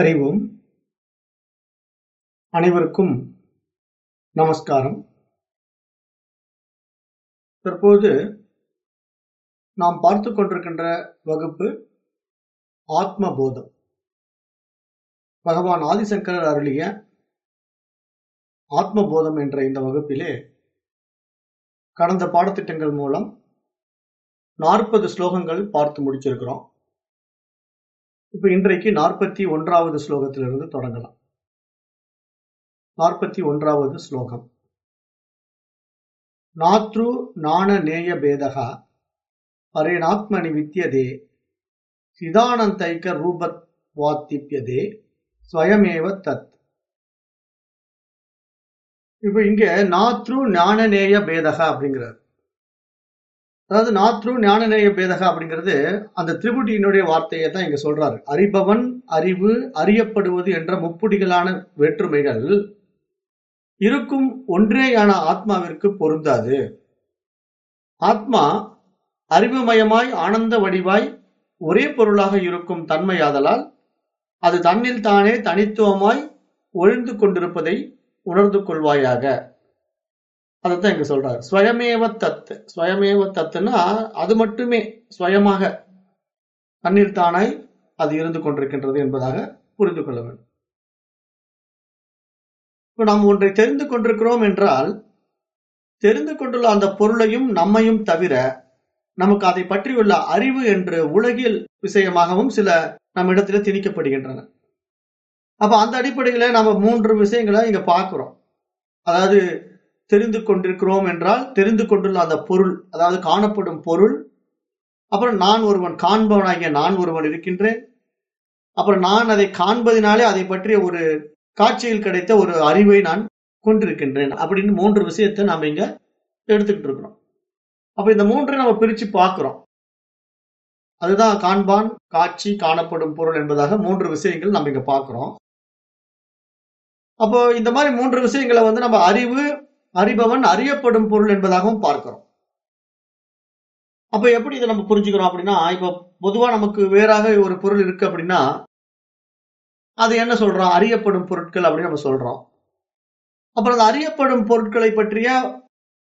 அறிவோம் அனைவருக்கும் நமஸ்காரம். தற்போது நாம் பார்த்து கொண்டிருக்கின்ற வகுப்பு ஆத்ம போதம் பகவான் ஆதிசங்கரர் அருளிய ஆத்மபோதம் என்ற இந்த வகுப்பிலே கடந்த பாடத்திட்டங்கள் மூலம் நாற்பது ஸ்லோகங்கள் பார்த்து முடிச்சிருக்கிறோம். இப்ப இன்றைக்கு நாற்பத்தி ஒன்றாவது ஸ்லோகத்திலிருந்து தொடங்கலாம். நாற்பத்தி ஒன்றாவது ஸ்லோகம். நாத்ரு நாண நேய பேதகா பரேனாத்மனி வித்தியதே சிதானந்தைக்க ரூபத் வாத்திப்பியதே ஸ்வயமேவ தத். இப்ப இங்க நாத்ரு ஞானநேய பேதகா அப்படிங்கிறார். அதாவது நாத்ரு ஞானநேய பேதக அப்படிங்கிறது அந்த திரிபுட்டியினுடைய வார்த்தையை தான் இங்க சொல்றாரு. அறிபவன் அறிவு அறியப்படுவது என்ற முப்புடிகளான வேற்றுமைகள் இருக்கும் ஒன்றேயான ஆத்மாவிற்கு பொருந்தாது. ஆத்மா அறிவுமயமாய் ஆனந்த வடிவாய் ஒரே பொருளாக இருக்கும் தன்மையாதலால் அது தன்னில் தானே தனித்துவமாய் ஒழிந்து கொண்டிருப்பதை உணர்ந்து கொள்வாயாக. அதைத்தான் இங்க சொல்றாரு. ஸ்வயமேவ தத்து. ஸ்வயமேவ தத்துனா அது மட்டுமே ஸ்வயமாக. தண்ணீர் தானாய் அது இருந்து கொண்டிருக்கின்றது என்பதாக புரிந்து கொள்ள வேண்டும். இப்ப நாம் ஒன்றை தெரிந்து கொண்டிருக்கிறோம் என்றால் தெரிந்து கொண்டுள்ள அந்த பொருளையும் நம்மையும் தவிர நமக்கு அதை பற்றியுள்ள அறிவு என்று உலகில் விஷயமாகவும் சில நம்மிடத்துல திணிக்கப்படுகின்றன. அப்ப அந்த அடிப்படையில நம்ம மூன்று விஷயங்களை இங்க பார்க்கிறோம். அதாவது தெரிந்து கொண்டிருக்கிறோம் என்றால் தெரிந்து கொண்டுள்ள அந்த பொருள் அதாவது காணப்படும் பொருள் அப்புறம் நான் ஒருவன் காண்பவனாகிய நான் ஒருவன் இருக்கின்றேன். அப்புறம் நான் அதை காண்பதினாலே அதை பற்றிய ஒரு காட்சியில் கிடைத்த ஒரு அறிவை நான் கொண்டிருக்கின்றேன். அப்படின்னு மூன்று விஷயத்தை நாம் இங்க எடுத்துக்கிட்டு இருக்கிறோம். அப்ப இந்த மூன்றை நம்ம பிரிச்சு பார்க்கிறோம். அதுதான் காண்பான் காட்சி காணப்படும் பொருள் என்பதாக மூன்று விஷயங்கள் நம்ம இங்க பார்க்கிறோம். அப்போ இந்த மாதிரி மூன்று விஷயங்களை வந்து நம்ம அறிவு அறிபவன் அறியப்படும் பொருள் என்பதாகவும் பார்க்கிறோம். அப்ப எப்படி இதை நம்ம புரிஞ்சுக்கிறோம் அப்படின்னா இப்ப பொதுவா நமக்கு வேறாக ஒரு பொருள் இருக்கு அப்படின்னா அது என்ன சொல்றோம்? அறியப்படும் பொருட்கள் அப்படின்னு நம்ம சொல்றோம். அப்புறம் அந்த அறியப்படும் பொருட்களை பற்றிய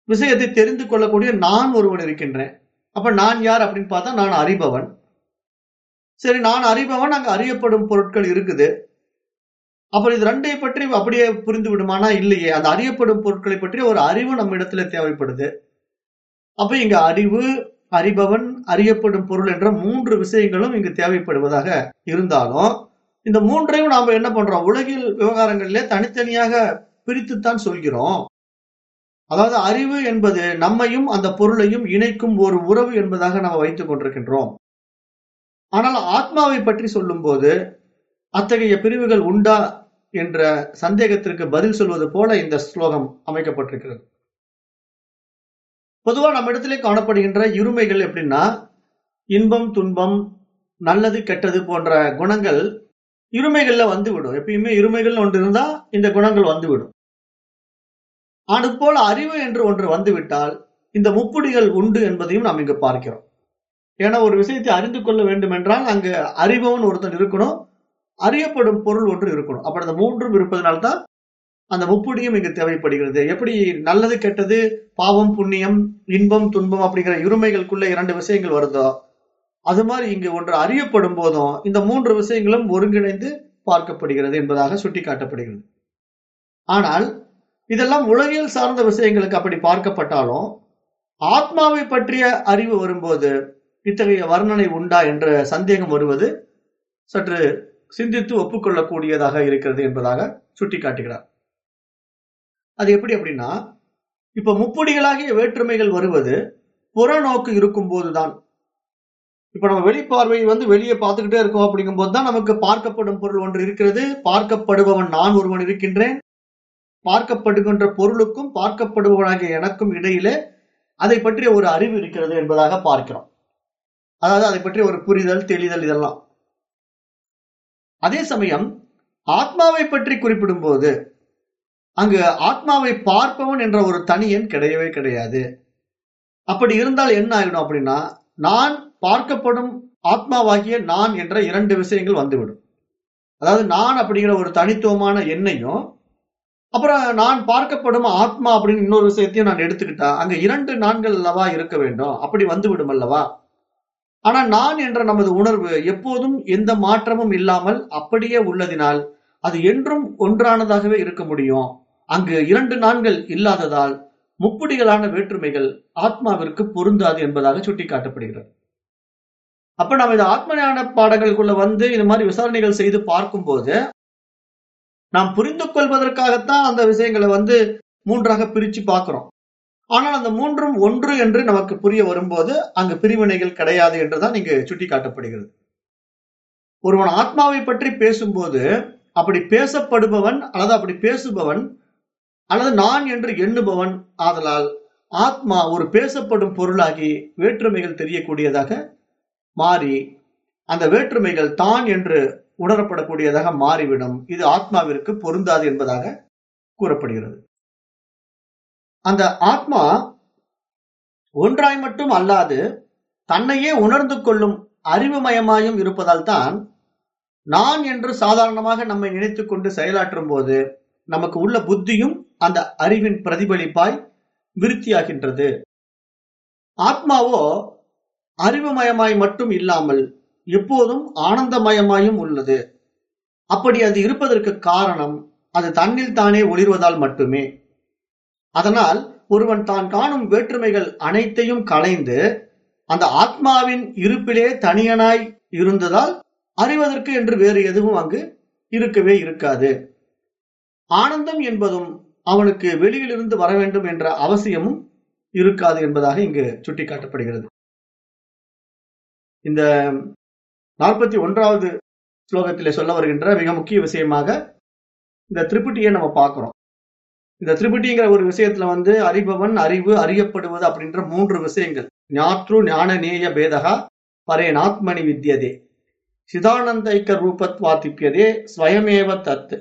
விஷயத்தை தெரிந்து கொள்ளக்கூடிய நான் ஒருவன் இருக்கின்றேன். அப்ப நான் யார் அப்படின்னு பார்த்தா நான் அறிபவன். சரி நான் அறிபவன் அங்க அறியப்படும் பொருட்கள் இருக்குது. அப்புறம் இது ரெண்டை பற்றி அப்படியே புரிந்து விடுமானா இல்லையே. அந்த அறியப்படும் பொருட்களை பற்றி ஒரு அறிவு நம்ம இடத்துல தேவைப்படுது. அப்ப இங்க அறிவு அறிபவன் அறியப்படும் பொருள் என்ற மூன்று விஷயங்களும் இங்கு தேவைப்படுவதாக இருந்தாலும் இந்த மூன்றையும் நாம என்ன பண்றோம்? உலகில் விவகாரங்களிலே தனித்தனியாக பிரித்துத்தான் சொல்கிறோம். அதாவது அறிவு என்பது நம்மையும் அந்த பொருளையும் இணைக்கும் ஒரு உறவு என்பதாக நாம் வைத்துக் கொண்டிருக்கின்றோம். ஆனால் ஆத்மாவை பற்றி சொல்லும் போது அத்தகைய பிரிவுகள் உண்டா? என்ற சந்தேகத்திற்கு பதில் சொல்வது போல இந்த ஸ்லோகம் அமைக்கப்பட்டிருக்கிறது. பொதுவா நம்ம இடத்திலே காணப்படுகின்ற இருமைகள் எப்படின்னா இன்பம் துன்பம் நல்லது கெட்டது போன்ற குணங்கள் இருமைகள்ல வந்து விடும் எப்பயுமே இருமைகள் ஒன்று இருந்தா இந்த குணங்கள் வந்து விடும் அது போல அறிவு என்று ஒன்று வந்துவிட்டால் இந்த முப்புடிகள் உண்டு என்பதையும் நாம் இங்கு பார்க்கிறோம். ஏன்னா ஒரு விஷயத்தை அறிந்து கொள்ள வேண்டும் என்றால் அங்கு அறிபவன் ஒருத்தன் இருக்கணும். அறியப்படும் பொருள் ஒன்று இருக்கணும். அப்ப அந்த மூன்றும் இருப்பதனால்தான் அந்த முப்புடியும் இங்கு தேவைப்படுகிறது. எப்படி நல்லது கெட்டது பாவம் புண்ணியம் இன்பம் துன்பம் அப்படிங்கிற இருமைகளுக்குள்ள இரண்டு விஷயங்கள் வருதோ அது மாதிரி இங்கு ஒன்று அறியப்படும் போதும் இந்த மூன்று விஷயங்களும் ஒருங்கிணைந்து பார்க்கப்படுகிறது என்பதாக சுட்டிக்காட்டப்படுகிறது. ஆனால் இதெல்லாம் உலகியல் சார்ந்த விஷயங்களுக்கு அப்படி பார்க்கப்பட்டாலும் ஆத்மாவை பற்றிய அறிவு வரும்போது இத்தகைய வர்ணனை உண்டா என்ற சந்தேகம் வருவது சற்று சிந்தித்து ஒப்புக்கொள்ளக்கூடியதாக இருக்கிறது என்பதாக சுட்டிக்காட்டுகிறார். அது எப்படி அப்படின்னா இப்ப முப்படிகளாகிய வேற்றுமைகள் வருவது புறநோக்கு இருக்கும் போதுதான் இப்ப நம்ம வெளிப்பார்வை வந்து வெளியே பார்த்துக்கிட்டே இருக்கோம் அப்படிங்கும் போதுதான் நமக்கு பார்க்கப்படும் பொருள் ஒன்று இருக்கிறது. பார்க்கப்படுபவன் நான் ஒருவன் இருக்கின்றேன். பார்க்கப்படுகின்ற பொருளுக்கும் பார்க்கப்படுபவனாகிய எனக்கும் இடையிலே அதை பற்றிய ஒரு அறிவு இருக்கிறது என்பதாக பார்க்கிறோம். அதாவது அதை பற்றிய ஒரு புரிதல் தெளிதல் இதெல்லாம். அதே சமயம் ஆத்மாவை பற்றி குறிப்பிடும் போது அங்கு ஆத்மாவை பார்ப்பவன் என்ற ஒரு தனியன் கிடையவே கிடையாது. அப்படி இருந்தால் என்ன ஆகிடும் அப்படின்னா நான் பார்க்கப்படும் ஆத்மாவாகிய நான் என்ற இரண்டு விஷயங்கள் வந்துவிடும். அதாவது நான் அப்படிங்கிற ஒரு தனித்துவமான எண்ணையும் அப்புறம் நான் பார்க்கப்படும் ஆத்மா அப்படின்னு இன்னொரு விஷயத்தையும் நான் எடுத்துக்கிட்டா அங்க இரண்டு நான்கள் அல்லவா இருக்க வேண்டும்? அப்படி வந்து விடும் அல்லவா? ஆனா நான் என்ற நமது உணர்வு எப்போதும் எந்த மாற்றமும் இல்லாமல் அப்படியே உள்ளதினால் அது என்றும் ஒன்றானதாகவே இருக்க முடியும். அங்கு இரண்டு நான்கள் இல்லாததால் முப்படிகளான வேற்றுமைகள் ஆத்மாவிற்கு பொருந்தாது என்பதாக சுட்டிக்காட்டப்படுகிறது. அப்ப நம்ம இந்த ஆத்ம ஞான பாடங்களுக்குள்ள வந்து இந்த மாதிரி விசாரணைகள் செய்து பார்க்கும்போது நாம் புரிந்து கொள்வதற்காகத்தான் அந்த விஷயங்களை வந்து மூன்றாக பிரிச்சு பார்க்கிறோம். ஆனால் அந்த மூன்றும் ஒன்று என்று நமக்கு புரிய வரும்போது அங்கு பிரிவினைகள் கிடையாது என்றுதான் இங்கு சுட்டி காட்டப்படுகிறது ஒருவன் ஆத்மாவை பற்றி பேசும்போது அப்படி பேசப்படுபவன் அல்லது அப்படி பேசுபவன் அல்லது நான் என்று எண்ணுபவன் ஆதலால் ஆத்மா ஒரு பேசப்படும் பொருளாகி வேற்றுமைகள் தெரியக்கூடியதாக மாறி அந்த வேற்றுமைகள் தான் என்று உணரப்படக்கூடியதாக மாறிவிடும். இது ஆத்மாவிற்கு பொருந்தாது என்பதாக கூறப்படுகிறது. அந்த ஆத்மா ஒன்றாய் மட்டும் அல்லாது தன்னையே உணர்ந்து கொள்ளும் அறிவுமயமாயும் இருப்பதால் தான் நான் என்று சாதாரணமாக நம்மை நினைத்து கொண்டு செயலாற்றும் போது நமக்கு உள்ள புத்தியும் அந்த அறிவின் பிரதிபலிப்பாய் விருத்தியாகின்றது. ஆத்மாவோ அறிவுமயமாய் மட்டும் இல்லாமல் எப்போதும் ஆனந்தமயமாயும் உள்ளது. அப்படி அது இருப்பதற்கு காரணம் அது தன்னில் தானே ஒளிர்வதால் மட்டுமே. அதனால் ஒருவன் தான் காணும் வேற்றுமைகள் அனைத்தையும் களைந்து அந்த ஆத்மாவின் இருப்பிலே தனியனாய் இருந்ததால் அறிவதற்கு என்று வேறு எதுவும் அங்கு இருக்கவே இருக்காது. ஆனந்தம் என்பதும் அவனுக்கு வெளியிலிருந்து வர வேண்டும் என்ற அவசியமும் இருக்காது என்பதாக இங்கு சுட்டிக்காட்டப்படுகிறது. இந்த நாற்பத்தி ஒன்றாவது ஸ்லோகத்திலே சொல்ல வருகின்ற மிக முக்கிய விஷயமாக இந்த திரிபுட்டியை நம்ம பார்க்கிறோம். இந்த திரிபுட்டிங்கிற ஒரு விஷயத்துல வந்து அறிபவன் அறிவு அறியப்படுவது அப்படின்ற மூன்று விஷயங்கள். ஞாத்ரு ஞான நேய பேதகா பரேனாத்மனி வித்யதே. சிதானந்தைக்க ரூபத்வாதிப்பியதே ஸ்வயமேவ தத்து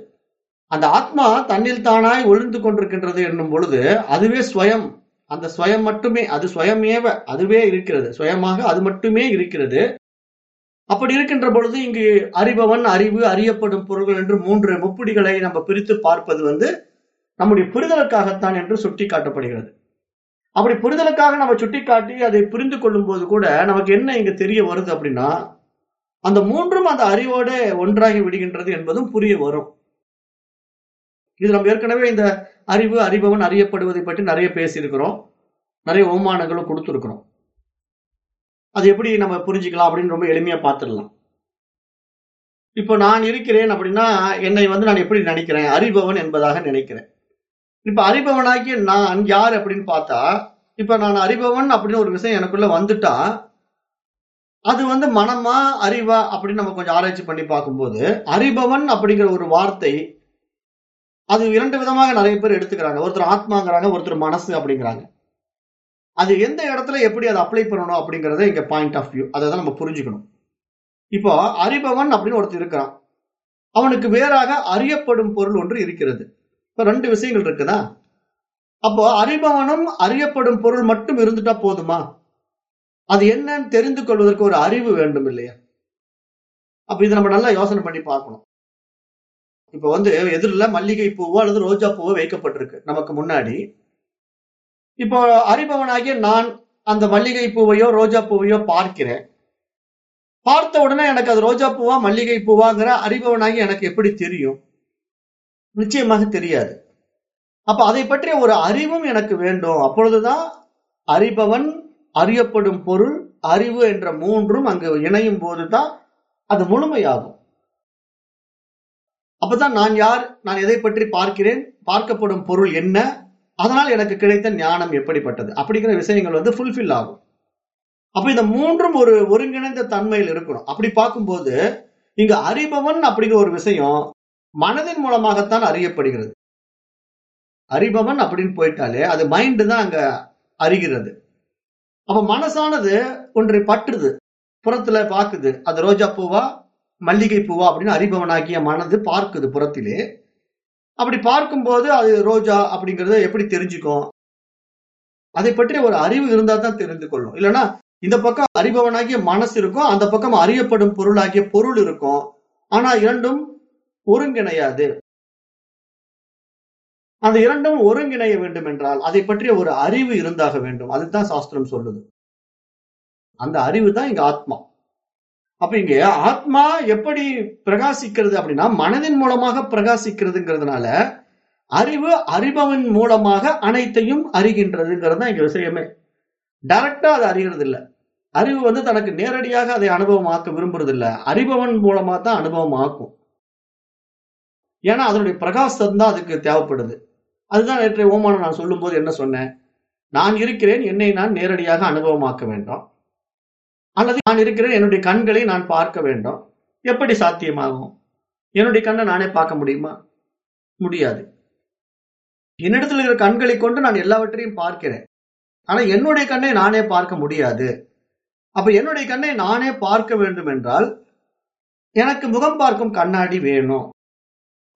அந்த ஆத்மா தன்னில் தானாய் ஒளிர்ந்து கொண்டிருக்கின்றது என்னும் பொழுது அதுவே ஸ்வயம். அந்த ஸ்வயம் மட்டுமே அது ஸ்வயமேவ அதுவே இருக்கிறது. சுயமாக அது மட்டுமே இருக்கிறது. அப்படி இருக்கின்ற பொழுது இங்கு அறிபவன் அறிவு அறியப்படும் பொருள்கள் என்று மூன்று முப்பிடிகளை நம்ம பிரித்து பார்ப்பது வந்து நம்முடைய புரிதலுக்காகத்தான் என்று சுட்டி காட்டப்படுகிறது அப்படி புரிதலுக்காக நம்ம சுட்டிக்காட்டி அதை புரிந்து கொள்ளும் போது கூட நமக்கு என்ன இங்க தெரிய வருது அப்படின்னா அந்த மூன்றும் அந்த அறிவோட ஒன்றாகி விடுகின்றது என்பதும் புரிய வரும். இது நம்ம ஏற்கனவே இந்த அறிவு அறிபவன் அறியப்படுவதை பற்றி நிறைய பேசியிருக்கிறோம். நிறைய அவமானங்களும் கொடுத்துருக்கிறோம். அது எப்படி நம்ம புரிஞ்சுக்கலாம் அப்படின்னு ரொம்ப எளிமையா பார்த்துடலாம். இப்போ நான் இருக்கிறேன் அப்படின்னா என்னை வந்து நான் எப்படி நினைக்கிறேன்? அறிபவன் என்பதாக நினைக்கிறேன். இப்ப அறிபவனாகிய நான் யார் அப்படின்னு பார்த்தா இப்ப நான் அறிபவன் அப்படின்னு ஒரு விஷயம் எனக்குள்ள வந்துட்டா அது வந்து மனமா அறிவா அப்படின்னு நம்ம கொஞ்சம் ஆராய்ச்சி பண்ணி பார்க்கும்போது அறிபவன் அப்படிங்கிற ஒரு வார்த்தை அது இரண்டு விதமாக நிறைய பேர் எடுத்துக்கிறாங்க. ஒருத்தர் ஆத்மாங்கிறாங்க ஒருத்தர் மனசு அப்படிங்கிறாங்க. அது எந்த இடத்துல எப்படி அதை அப்ளை பண்ணணும் அப்படிங்கறத இங்க பாயிண்ட் ஆஃப் வியூ அதை தான் நம்ம புரிஞ்சுக்கணும். இப்போ அறிபவன் அப்படின்னு ஒருத்தர் இருக்கிறான். அவனுக்கு வேறாக அறியப்படும் பொருள் ஒன்று இருக்கிறது. இப்ப ரெண்டு விஷயங்கள் இருக்குதா? அப்போ அறிபவனும் அறியப்படும் பொருள் மட்டும் இருந்துட்டா போதுமா? அது என்னன்னு தெரிந்து கொள்வதற்கு ஒரு அறிவு வேண்டும் இல்லையா? அப்ப இதை நம்ம நல்லா யோசனை பண்ணி பார்க்கணும். இப்ப வந்து எதிரில் மல்லிகை பூவோ அல்லது ரோஜா பூவோ வைக்கப்பட்டிருக்கு நமக்கு முன்னாடி. இப்போ அறிபவனாகிய நான் அந்த மல்லிகை பூவையோ ரோஜா பூவையோ பார்க்கிறேன். பார்த்த உடனே எனக்கு அது ரோஜா பூவா மல்லிகை பூவாங்கிற அறிபவனாகி எனக்கு எப்படி தெரியும்? நிச்சயமாக தெரியாது. அப்ப அதை பற்றிய ஒரு அறிவும் எனக்கு வேண்டும். அப்பொழுதுதான் அறிபவன் அறியப்படும் பொருள் அறிவு என்ற மூன்றும் அங்கு இணையும் போதுதான் அது முழுமையாகும். அப்பதான் நான் யார் நான் எதை பற்றி பார்க்கிறேன் பார்க்கப்படும் பொருள் என்ன அதனால் எனக்கு கிடைத்த ஞானம் எப்படிப்பட்டது? அப்படிங்கிற விஷயங்கள் வந்து ஃபுல்ஃபில் ஆகும். அப்ப இந்த மூன்றும் ஒரு ஒருங்கிணைந்த தன்மையில் இருக்கணும். அப்படி பார்க்கும்போது இங்க அறிபவன் அப்படிங்கிற ஒரு விஷயம் மனதின் மூலமாகத்தான் அறியப்படுகிறது. அறிபவன் அப்படின்னு போயிட்டாலே அது மைண்டு தான் அங்க அறிகிறது. அப்ப மனசானது ஒன்றை பற்றுது. புறத்துல பாக்குது. அது ரோஜா பூவா மல்லிகை பூவா அப்படின்னு அறிபவனாகிய மனது பார்க்குது புறத்திலே. அப்படி பார்க்கும்போது அது ரோஜா அப்படிங்கறத எப்படி தெரிஞ்சுக்கும்? அதை பற்றி ஒரு அறிவு இருந்தா தான் தெரிந்து கொள்ளும். இல்லைன்னா இந்த பக்கம் அறிபவனாகிய மனசு இருக்கும் அந்த பக்கம் அறியப்படும் பொருளாகிய பொருள் இருக்கும். ஆனா இரண்டும் ஒருங்கிணையாது. அந்த இரண்டும் ஒருங்கிணைய வேண்டும் என்றால் அதை பற்றிய ஒரு அறிவு இருந்தாக வேண்டும். அதுதான் சாஸ்திரம் சொல்லுது. அந்த அறிவு தான் இங்க ஆத்மா. அப்ப இங்க ஆத்மா எப்படி பிரகாசிக்கிறது அப்படின்னா மனதின் மூலமாக பிரகாசிக்கிறதுங்கிறதுனால அறிவு அறிபவன் மூலமாக அனைத்தையும் அறிகின்றதுங்கிறது தான் இங்க விஷயமே. டைரக்டா அது அறிகிறது இல்லை அறிவு வந்து தனக்கு நேரடியாக அதை அனுபவமாக்க விரும்புறது இல்லை அறிபவன் மூலமா தான் அனுபவம் ஆக்கும் ஏன்னா அதனுடைய பிரகாசம் தான் அதுக்கு தேவைப்படுது. அதுதான் நேற்றைய ஓமானம் நான் சொல்லும்போது என்ன சொன்னேன்? நான் இருக்கிறேன் என்னை நான் நேரடியாக அனுபவமாக்க வேண்டும். அல்லது நான் இருக்கிறேன் என்னுடைய கண்களை நான் பார்க்க வேண்டும். எப்படி சாத்தியமாகும்? என்னுடைய கண்ணை நானே பார்க்க முடியுமா? முடியாது. என்னிடத்தில் இருக்கிற கண்களை கொண்டு நான் எல்லாவற்றையும் பார்க்கிறேன். ஆனா என்னுடைய கண்ணை நானே பார்க்க முடியாது. அப்ப என்னுடைய கண்ணை நானே பார்க்க வேண்டும் என்றால் எனக்கு முகம் பார்க்கும் கண்ணாடி வேணும்.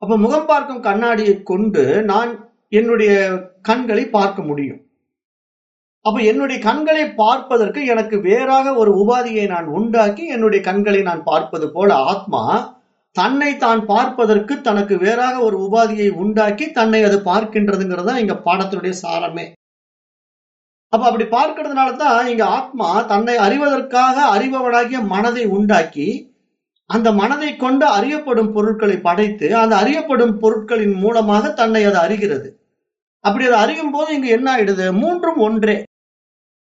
அப்ப முகம் பார்க்கும் கண்ணாடியை கொண்டு நான் என்னுடைய கண்களை பார்க்க முடியும். அப்ப என்னுடைய கண்களை பார்ப்பதற்கு எனக்கு வேறாக ஒரு உபாதியை நான் உண்டாக்கி என்னுடைய கண்களை நான் பார்ப்பது போல ஆத்மா தன்னை தான் பார்ப்பதற்கு தனக்கு வேறாக ஒரு உபாதியை உண்டாக்கி தன்னை அது பார்க்கின்றதுங்கிறது தான் இங்க பாடத்தினுடைய சாரமே. அப்ப அப்படி பார்க்கறதுனால தான் இங்க ஆத்மா தன்னை அறிவதற்காக அறிபவனாகிய மனதை உண்டாக்கி அந்த மனதை கொண்டு அறியப்படும் பொருட்களை படைத்து அந்த அறியப்படும் பொருட்களின் மூலமாக தன்னை அது அறிகிறது. அப்படி அது அறியும் போது இங்கு என்ன ஆயிடுது? மூன்றும் ஒன்றே.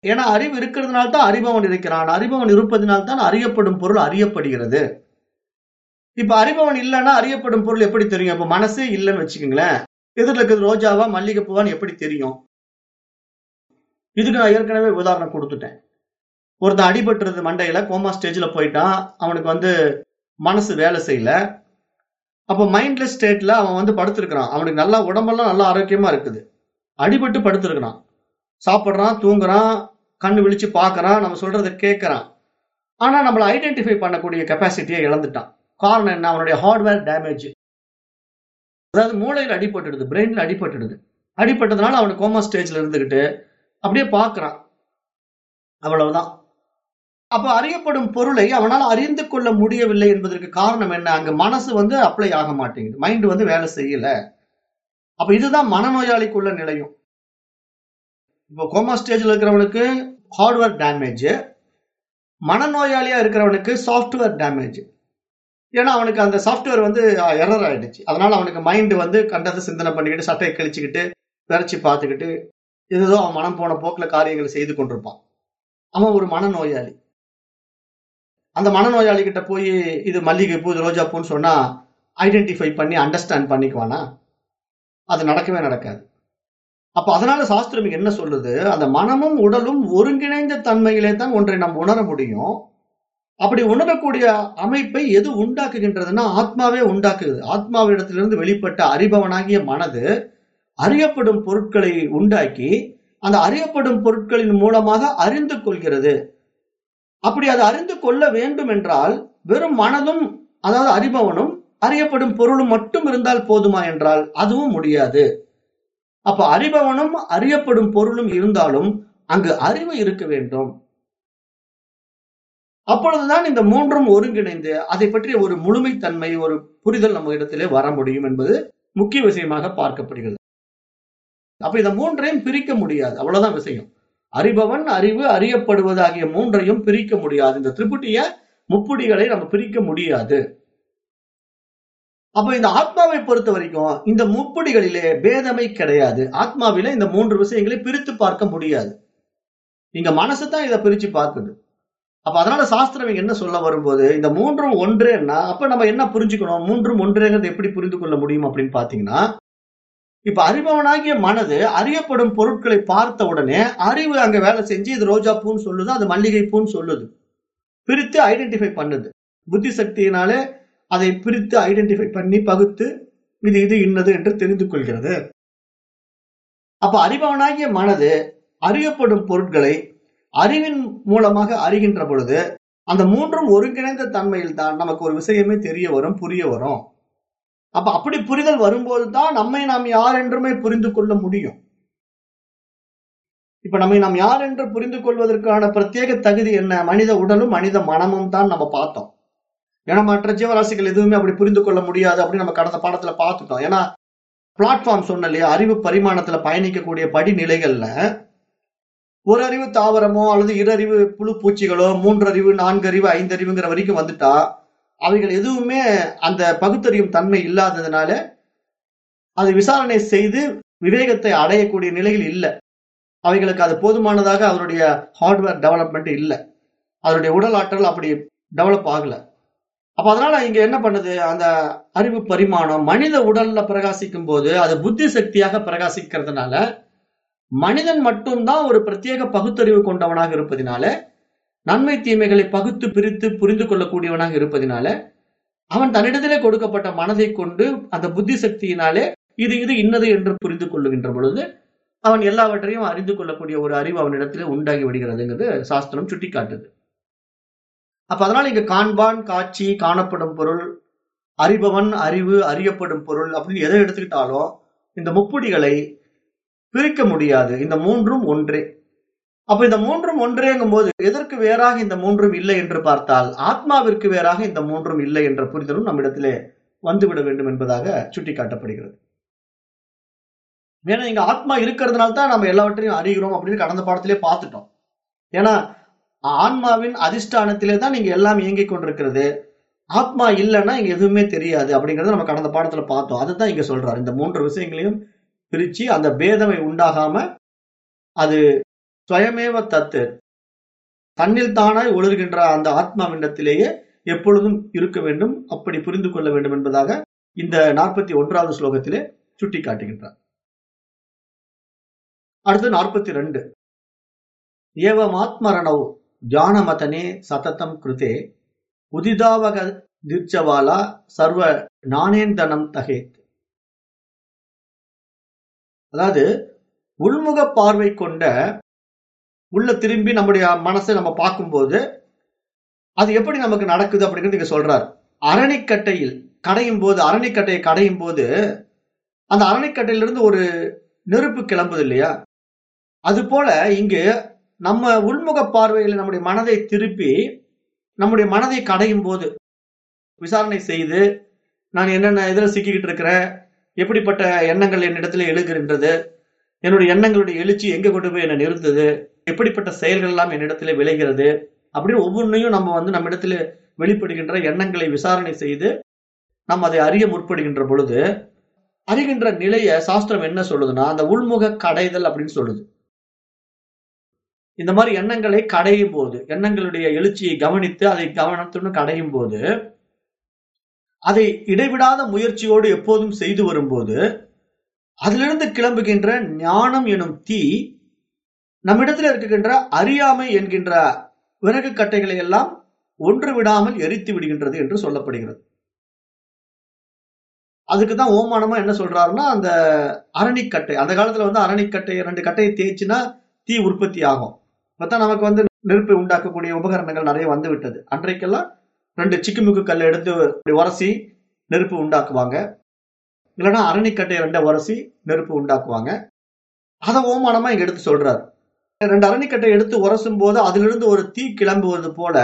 ஏன்னா அறிவு இருக்கிறதுனால தான் அறிபவன் இருக்கிறான். அறிபவன் இருப்பதனால் தான் அறியப்படும் பொருள் அறியப்படுகிறது. இப்ப அறிபவன் இல்லைன்னா அறியப்படும் பொருள் எப்படி தெரியும்? இப்ப மனசே இல்லைன்னு வச்சுக்கோங்களேன். எதிரில் இருக்கிறது ரோஜாவா மல்லிகைப்பூவான்னு எப்படி தெரியும்? இதுக்கு நான் ஏற்கனவே உதாரணம் கொடுத்துட்டேன். ஒருத்தன் அடிபட்டுறது மண்டையில கோமா ஸ்டேஜ்ல போயிட்டான். அவனுக்கு வந்து மனசு வேலை செய்யல. அப்போ மைண்ட்லெஸ் ஸ்டேட்ல அவன் வந்து படுத்திருக்கிறான். அவனுக்கு நல்லா உடம்பெல்லாம் நல்லா ஆரோக்கியமா இருக்குது. அடிபட்டு படுத்திருக்கிறான். சாப்பிட்றான் தூங்குறான் கண்ணு விழிச்சு பார்க்குறான் நம்ம சொல்றதை கேட்கறான். ஆனா நம்மளை ஐடென்டிஃபை பண்ணக்கூடிய கெப்பாசிட்டியை இழந்துட்டான். காரணம் என்ன? அவனுடைய ஹார்ட்வேர் டேமேஜ் அதாவது மூளையில் அடிபட்டுடுது பிரெயின்ல அடிபட்டுடுது. அடிபட்டதுனால அவனுக்கு கோமா ஸ்டேஜ்ல இருந்துகிட்டு அப்படியே பார்க்குறான். அவ்வளவுதான். அப்ப அறியப்படும் பொருளை அவனால் அறிந்து கொள்ள முடியவில்லை என்பதற்கு காரணம் என்ன? அங்க மனசு வந்து அப்ளை ஆக மாட்டேங்குது. மைண்ட் வந்து வேலை செய்யல. அப்ப இதுதான் மனநோயாளிக்குள்ள நிலையும். இப்போ கோமா ஸ்டேஜ்ல இருக்கிறவனுக்கு ஹார்ட்வேர் டேமேஜ் மனநோயாளியா இருக்கிறவனுக்கு சாஃப்ட்வேர் டேமேஜ் ஏன்னா அவனுக்கு அந்த சாஃப்ட்வேர் வந்து எரர் ஆயிடுச்சு. அதனால அவனுக்கு மைண்டு வந்து கண்டதை சிந்தனை பண்ணிக்கிட்டு சட்டையை கழிச்சுக்கிட்டு விரைச்சி பார்த்துக்கிட்டு ஏதோ அவன் மனம் போன போக்கில் காரியங்களை செய்து கொண்டிருப்பான். அவன் ஒரு மனநோயாளி. அந்த மனநோயாளி கிட்ட போய் இது மல்லிகை பூ இது ரோஜா பூன்னு சொன்னா ஐடென்டிஃபை பண்ணி அண்டர்ஸ்டாண்ட் பண்ணிக்குவானா? அது நடக்கவே நடக்காது. அப்ப அதனால சாஸ்திரம் என்ன சொல்லுது? அந்த மனமும் உடலும் ஒருங்கிணைந்த தன்மையிலே தான் ஒன்றை நாம் உணர முடியும். அப்படி உணரக்கூடிய அமைப்பை எது உண்டாக்குகின்றதுன்னா ஆத்மாவே உண்டாக்குது. ஆத்மாவிடத்திலிருந்து வெளிப்பட்ட அறிபவனாகிய மனது அறியப்படும் பொருட்களை உண்டாக்கி அந்த அறியப்படும் பொருட்களின் மூலமாக அறிந்து கொள்கிறது. அப்படி அது அறிந்து கொள்ள வேண்டும் என்றால் வெறும் மனதும் அதாவது அறிபவனும் அறியப்படும் பொருளும் மட்டும் இருந்தால் போதுமா என்றால் அதுவும் முடியாது. அப்ப அறிபவனும் அறியப்படும் பொருளும் இருந்தாலும் அங்கு அறிவு இருக்க வேண்டும். அப்பொழுதுதான் இந்த மூன்றும் ஒருங்கிணைந்து அதை பற்றிய ஒரு முழுமைத்தன்மை ஒரு புரிதல் நம்ம இடத்திலே வர முடியும் என்பது முக்கிய விஷயமாக பார்க்கப்படுகிறது. அப்ப இந்த மூன்றையும் பிரிக்க முடியாது. அவ்வளவுதான் விஷயம். அறிபவன் அறிவு அறியப்படுவது ஆகிய மூன்றையும் பிரிக்க முடியாது. இந்த திரிபுட்டிய முப்புடிகளை நம்ம பிரிக்க முடியாது. அப்ப இந்த ஆத்மாவை பொறுத்த வரைக்கும் இந்த முப்படிகளிலே பேதமை கிடையாது. ஆத்மாவில இந்த மூன்று விஷயங்களை பிரித்து பார்க்க முடியாது. நீங்க மனசு தான் இதை பிரிச்சு பார்க்குது. அப்ப அதனால சாஸ்திரம் என்ன சொல்ல வரும்போது இந்த மூன்றும் ஒன்றேன்னா அப்ப நம்ம என்ன புரிஞ்சுக்கணும்? மூன்றும் ஒன்றேங்கிறது எப்படி புரிந்து கொள்ள முடியும் அப்படின்னு பாத்தீங்கன்னா இப்ப அறிபவனாகிய மனது அறியப்படும் பொருட்களை பார்த்த உடனே அறிவு அங்க வேலை செஞ்சு இது ரோஜா பூன்னு சொல்லுது அது மல்லிகை பூன்னு சொல்லுது. பிரித்து ஐடென்டிஃபை பண்ணுது. புத்தி சக்தியினாலே அதை பிரித்து ஐடென்டிஃபை பண்ணி பகுத்து இது இது இன்னது என்று தெரிந்து கொள்கிறது. அப்ப அறிபவனாகிய மனது அறியப்படும் பொருட்களை அறிவின் மூலமாக அறிகின்ற பொழுது அந்த மூன்றும் ஒருங்கிணைந்த தன்மையில் தான் நமக்கு ஒரு விஷயமே தெரிய வரும் புரிய வரும். அப்ப அப்படி புரிதல் வரும்போது தான் நம்மை நாம் யார் என்றுமே புரிந்து கொள்ள முடியும். இப்ப நம்மை நாம் யார் என்று புரிந்து கொள்வதற்கான பிரத்யேக தகுதி என்ன? மனித உடலும் மனித மனமும் தான் நம்ம பார்த்தோம். ஏன்னா மற்ற ஜீவராசிகள் எதுவுமே அப்படி புரிந்து கொள்ள முடியாது அப்படின்னு நம்ம கடந்த பாடத்துல பார்த்துட்டோம். ஏன்னா பிளாட்ஃபார்ம் சொன்ன இல்லையா அறிவு பரிமாணத்துல பயணிக்கக்கூடிய படிநிலைகள்ல ஒரு அறிவு தாவரமோ அல்லது இரு அறிவு புழு பூச்சிகளோ மூன்று அறிவு நான்கு அறிவு ஐந்து அறிவுங்கிற வரைக்கும் வந்துட்டா அவைகள் எதுவுமே அந்த பகுத்தறியும் தன்மை இல்லாததுனால அது விசாரணை செய்து விவேகத்தை அடையக்கூடிய நிலையில் இல்லை. அவைகளுக்கு அது போதுமானதாக அவருடைய ஹார்ட்வேர் டெவலப்மெண்ட் இல்லை. அதனுடைய உடல் ஆற்றல் அப்படி டெவலப் ஆகல. அப்ப அதனால இங்க என்ன பண்ணுது? அந்த அறிவு பரிமாணம் மனித உடல்ல பிரகாசிக்கும் போது அது புத்தி சக்தியாக பிரகாசிக்கிறதுனால மனிதன் மட்டும்தான் ஒரு பிரத்யேக பகுத்தறிவு கொண்டவனாக இருப்பதினால நன்மை தீமைகளை பகுத்து பிரித்து புரிந்து கொள்ளக்கூடியவனாக இருப்பதினால அவன் தன்னிடத்திலே கொடுக்கப்பட்ட மனதை கொண்டு அந்த புத்தி சக்தியினாலே இது இது இன்னது என்று புரிந்து கொள்ளுகின்ற பொழுது அவன் எல்லாவற்றையும் அறிந்து கொள்ளக்கூடிய ஒரு அறிவு அவனிடத்திலே உண்டாகி விடுகிறதுங்கிறது சாஸ்திரம் சுட்டிக்காட்டுது. அப்ப அதனால இங்க காண்பான் காட்சி காணப்படும் பொருள் அறிபவன் அறிவு அறியப்படும் பொருள் அப்படின்னு எதை எடுத்துக்கிட்டாலும் இந்த முப்புடிகளை பிரிக்க முடியாது. இந்த மூன்றும் ஒன்றே. அப்ப இந்த மூன்றும் ஒன்றேங்கும் போது எதற்கு வேறாக இந்த மூன்றும் இல்லை என்று பார்த்தால் ஆத்மாவிற்கு வேறாக இந்த மூன்றும் இல்லை என்ற புரிதலும் நம்மிடத்திலே வந்துவிட வேண்டும் என்பதாக சுட்டிக்காட்டப்படுகிறது. ஏன்னா இங்க ஆத்மா இருக்கிறதுனால தான் நம்ம எல்லாவற்றையும் அறிகிறோம் அப்படின்னு கடந்த பாடத்திலே பார்த்துட்டோம். ஏன்னா ஆன்மாவின் அதிஷ்டானத்திலே தான் நீங்க எல்லாம் இயங்கிக் கொண்டிருக்கிறது. ஆத்மா இல்லைன்னா இங்க எதுவுமே தெரியாது அப்படிங்கறத நம்ம கடந்த பாடத்துல பார்த்தோம். அதுதான் இங்க சொல்றாரு. இந்த மூன்று விஷயங்களையும் பிரிச்சு அந்த பேதமை உண்டாகாம அது ஸ்வயமேவ தத்து. தன்னில் தானாய் ஒளிர்கின்ற அந்த ஆத்மாவிண்டத்திலேயே எப்பொழுதும் இருக்க வேண்டும் அப்படி புரிந்து கொள்ள வேண்டும் என்பதாக இந்த நாற்பத்தி ஒன்றாவது ஸ்லோகத்திலே சுட்டி காட்டுகின்றார் அடுத்து நாற்பத்தி ரெண்டு. ஏவமாத்மரணவ் ஜானமதனே சததம் கிருதே உதிதாவக திர்ச்சவாலா சர்வ நாணேந்தனம் தகேத். அதாவது உள்முக பார்வை கொண்ட உள்ள திரும்பி நம்முடைய மனசை நம்ம பார்க்கும்போது அது எப்படி நமக்கு நடக்குது அப்படிங்கிறது இங்க சொல்றார். அரணிக்கட்டையில் கடையும் போது அரணிக்கட்டையை கடையும் போது அந்த அரணிக்கட்டையிலிருந்து ஒரு நெருப்பு கிளம்புது இல்லையா? அது போல இங்கு நம்ம உள்முக பார்வையில் நம்முடைய மனதை திருப்பி நம்முடைய மனதை கடையும் போது விசாரணை செய்து நான் என்னென்ன இதில் சிக்கிக்கிட்டு இருக்கிறேன் எப்படிப்பட்ட எண்ணங்கள் என்னிடத்துல எழுகின்றது என்னுடைய எண்ணங்களுடைய எழுச்சி எங்க கொண்டு போய் என்னை நிறுத்துது எப்படிப்பட்ட செயல்கள் எல்லாம் என்னிடத்துல விளைகிறது அப்படின்னு ஒவ்வொன்றையும் நம்ம வந்து நம்ம இடத்துல வெளிப்படுகின்ற எண்ணங்களை விசாரணை செய்து நாம் அதை அறிய முற்படுகின்ற பொழுது அறிகின்ற நிலைய சாஸ்திரம் என்ன சொல்லுதுன்னா அந்த உள்முக கடைதல் அப்படின்னு சொல்லுது. இந்த மாதிரி எண்ணங்களை கடையும் போது எண்ணங்களுடைய எழுச்சியை கவனித்து அதை கவனத்துடன் கடையும் போது அதை இடைவிடாத முயற்சியோடு எப்போதும் செய்து வரும்போது அதிலிருந்து கிளம்புகின்ற ஞானம் எனும் தீ நம்மிடத்தில் இருக்கின்ற அறியாமை என்கின்ற விறகு கட்டைகளை எல்லாம் ஒன்று விடாமல் எரித்து விடுகின்றது என்று சொல்லப்படுகிறது. அதுக்கு தான் ஓமானமா என்ன சொல்றாருன்னா அந்த அரணிக்கட்டை அந்த காலத்துல வந்து அரணிக்கட்டை ரெண்டு கட்டையை தேய்ச்சினா தீ உற்பத்தி ஆகும். இப்பதான் நமக்கு வந்து நெருப்பை உண்டாக்கக்கூடிய உபகரணங்கள் நிறைய வந்து விட்டது அன்றைக்கெல்லாம் ரெண்டு சிக்குமுக்கு கல் எடுத்து உரசி நெருப்பு உண்டாக்குவாங்க. இல்லைன்னா அரணிக்கட்டையை ரெண்டை உரசி நெருப்பு உண்டாக்குவாங்க. அதை ஓமானமா இங்க எடுத்து சொல்றாரு. ரெண்டு அரணிக்கட்டை எடுத்து உரசும் போது அதிலிருந்து ஒரு தீ கிளம்புவது போல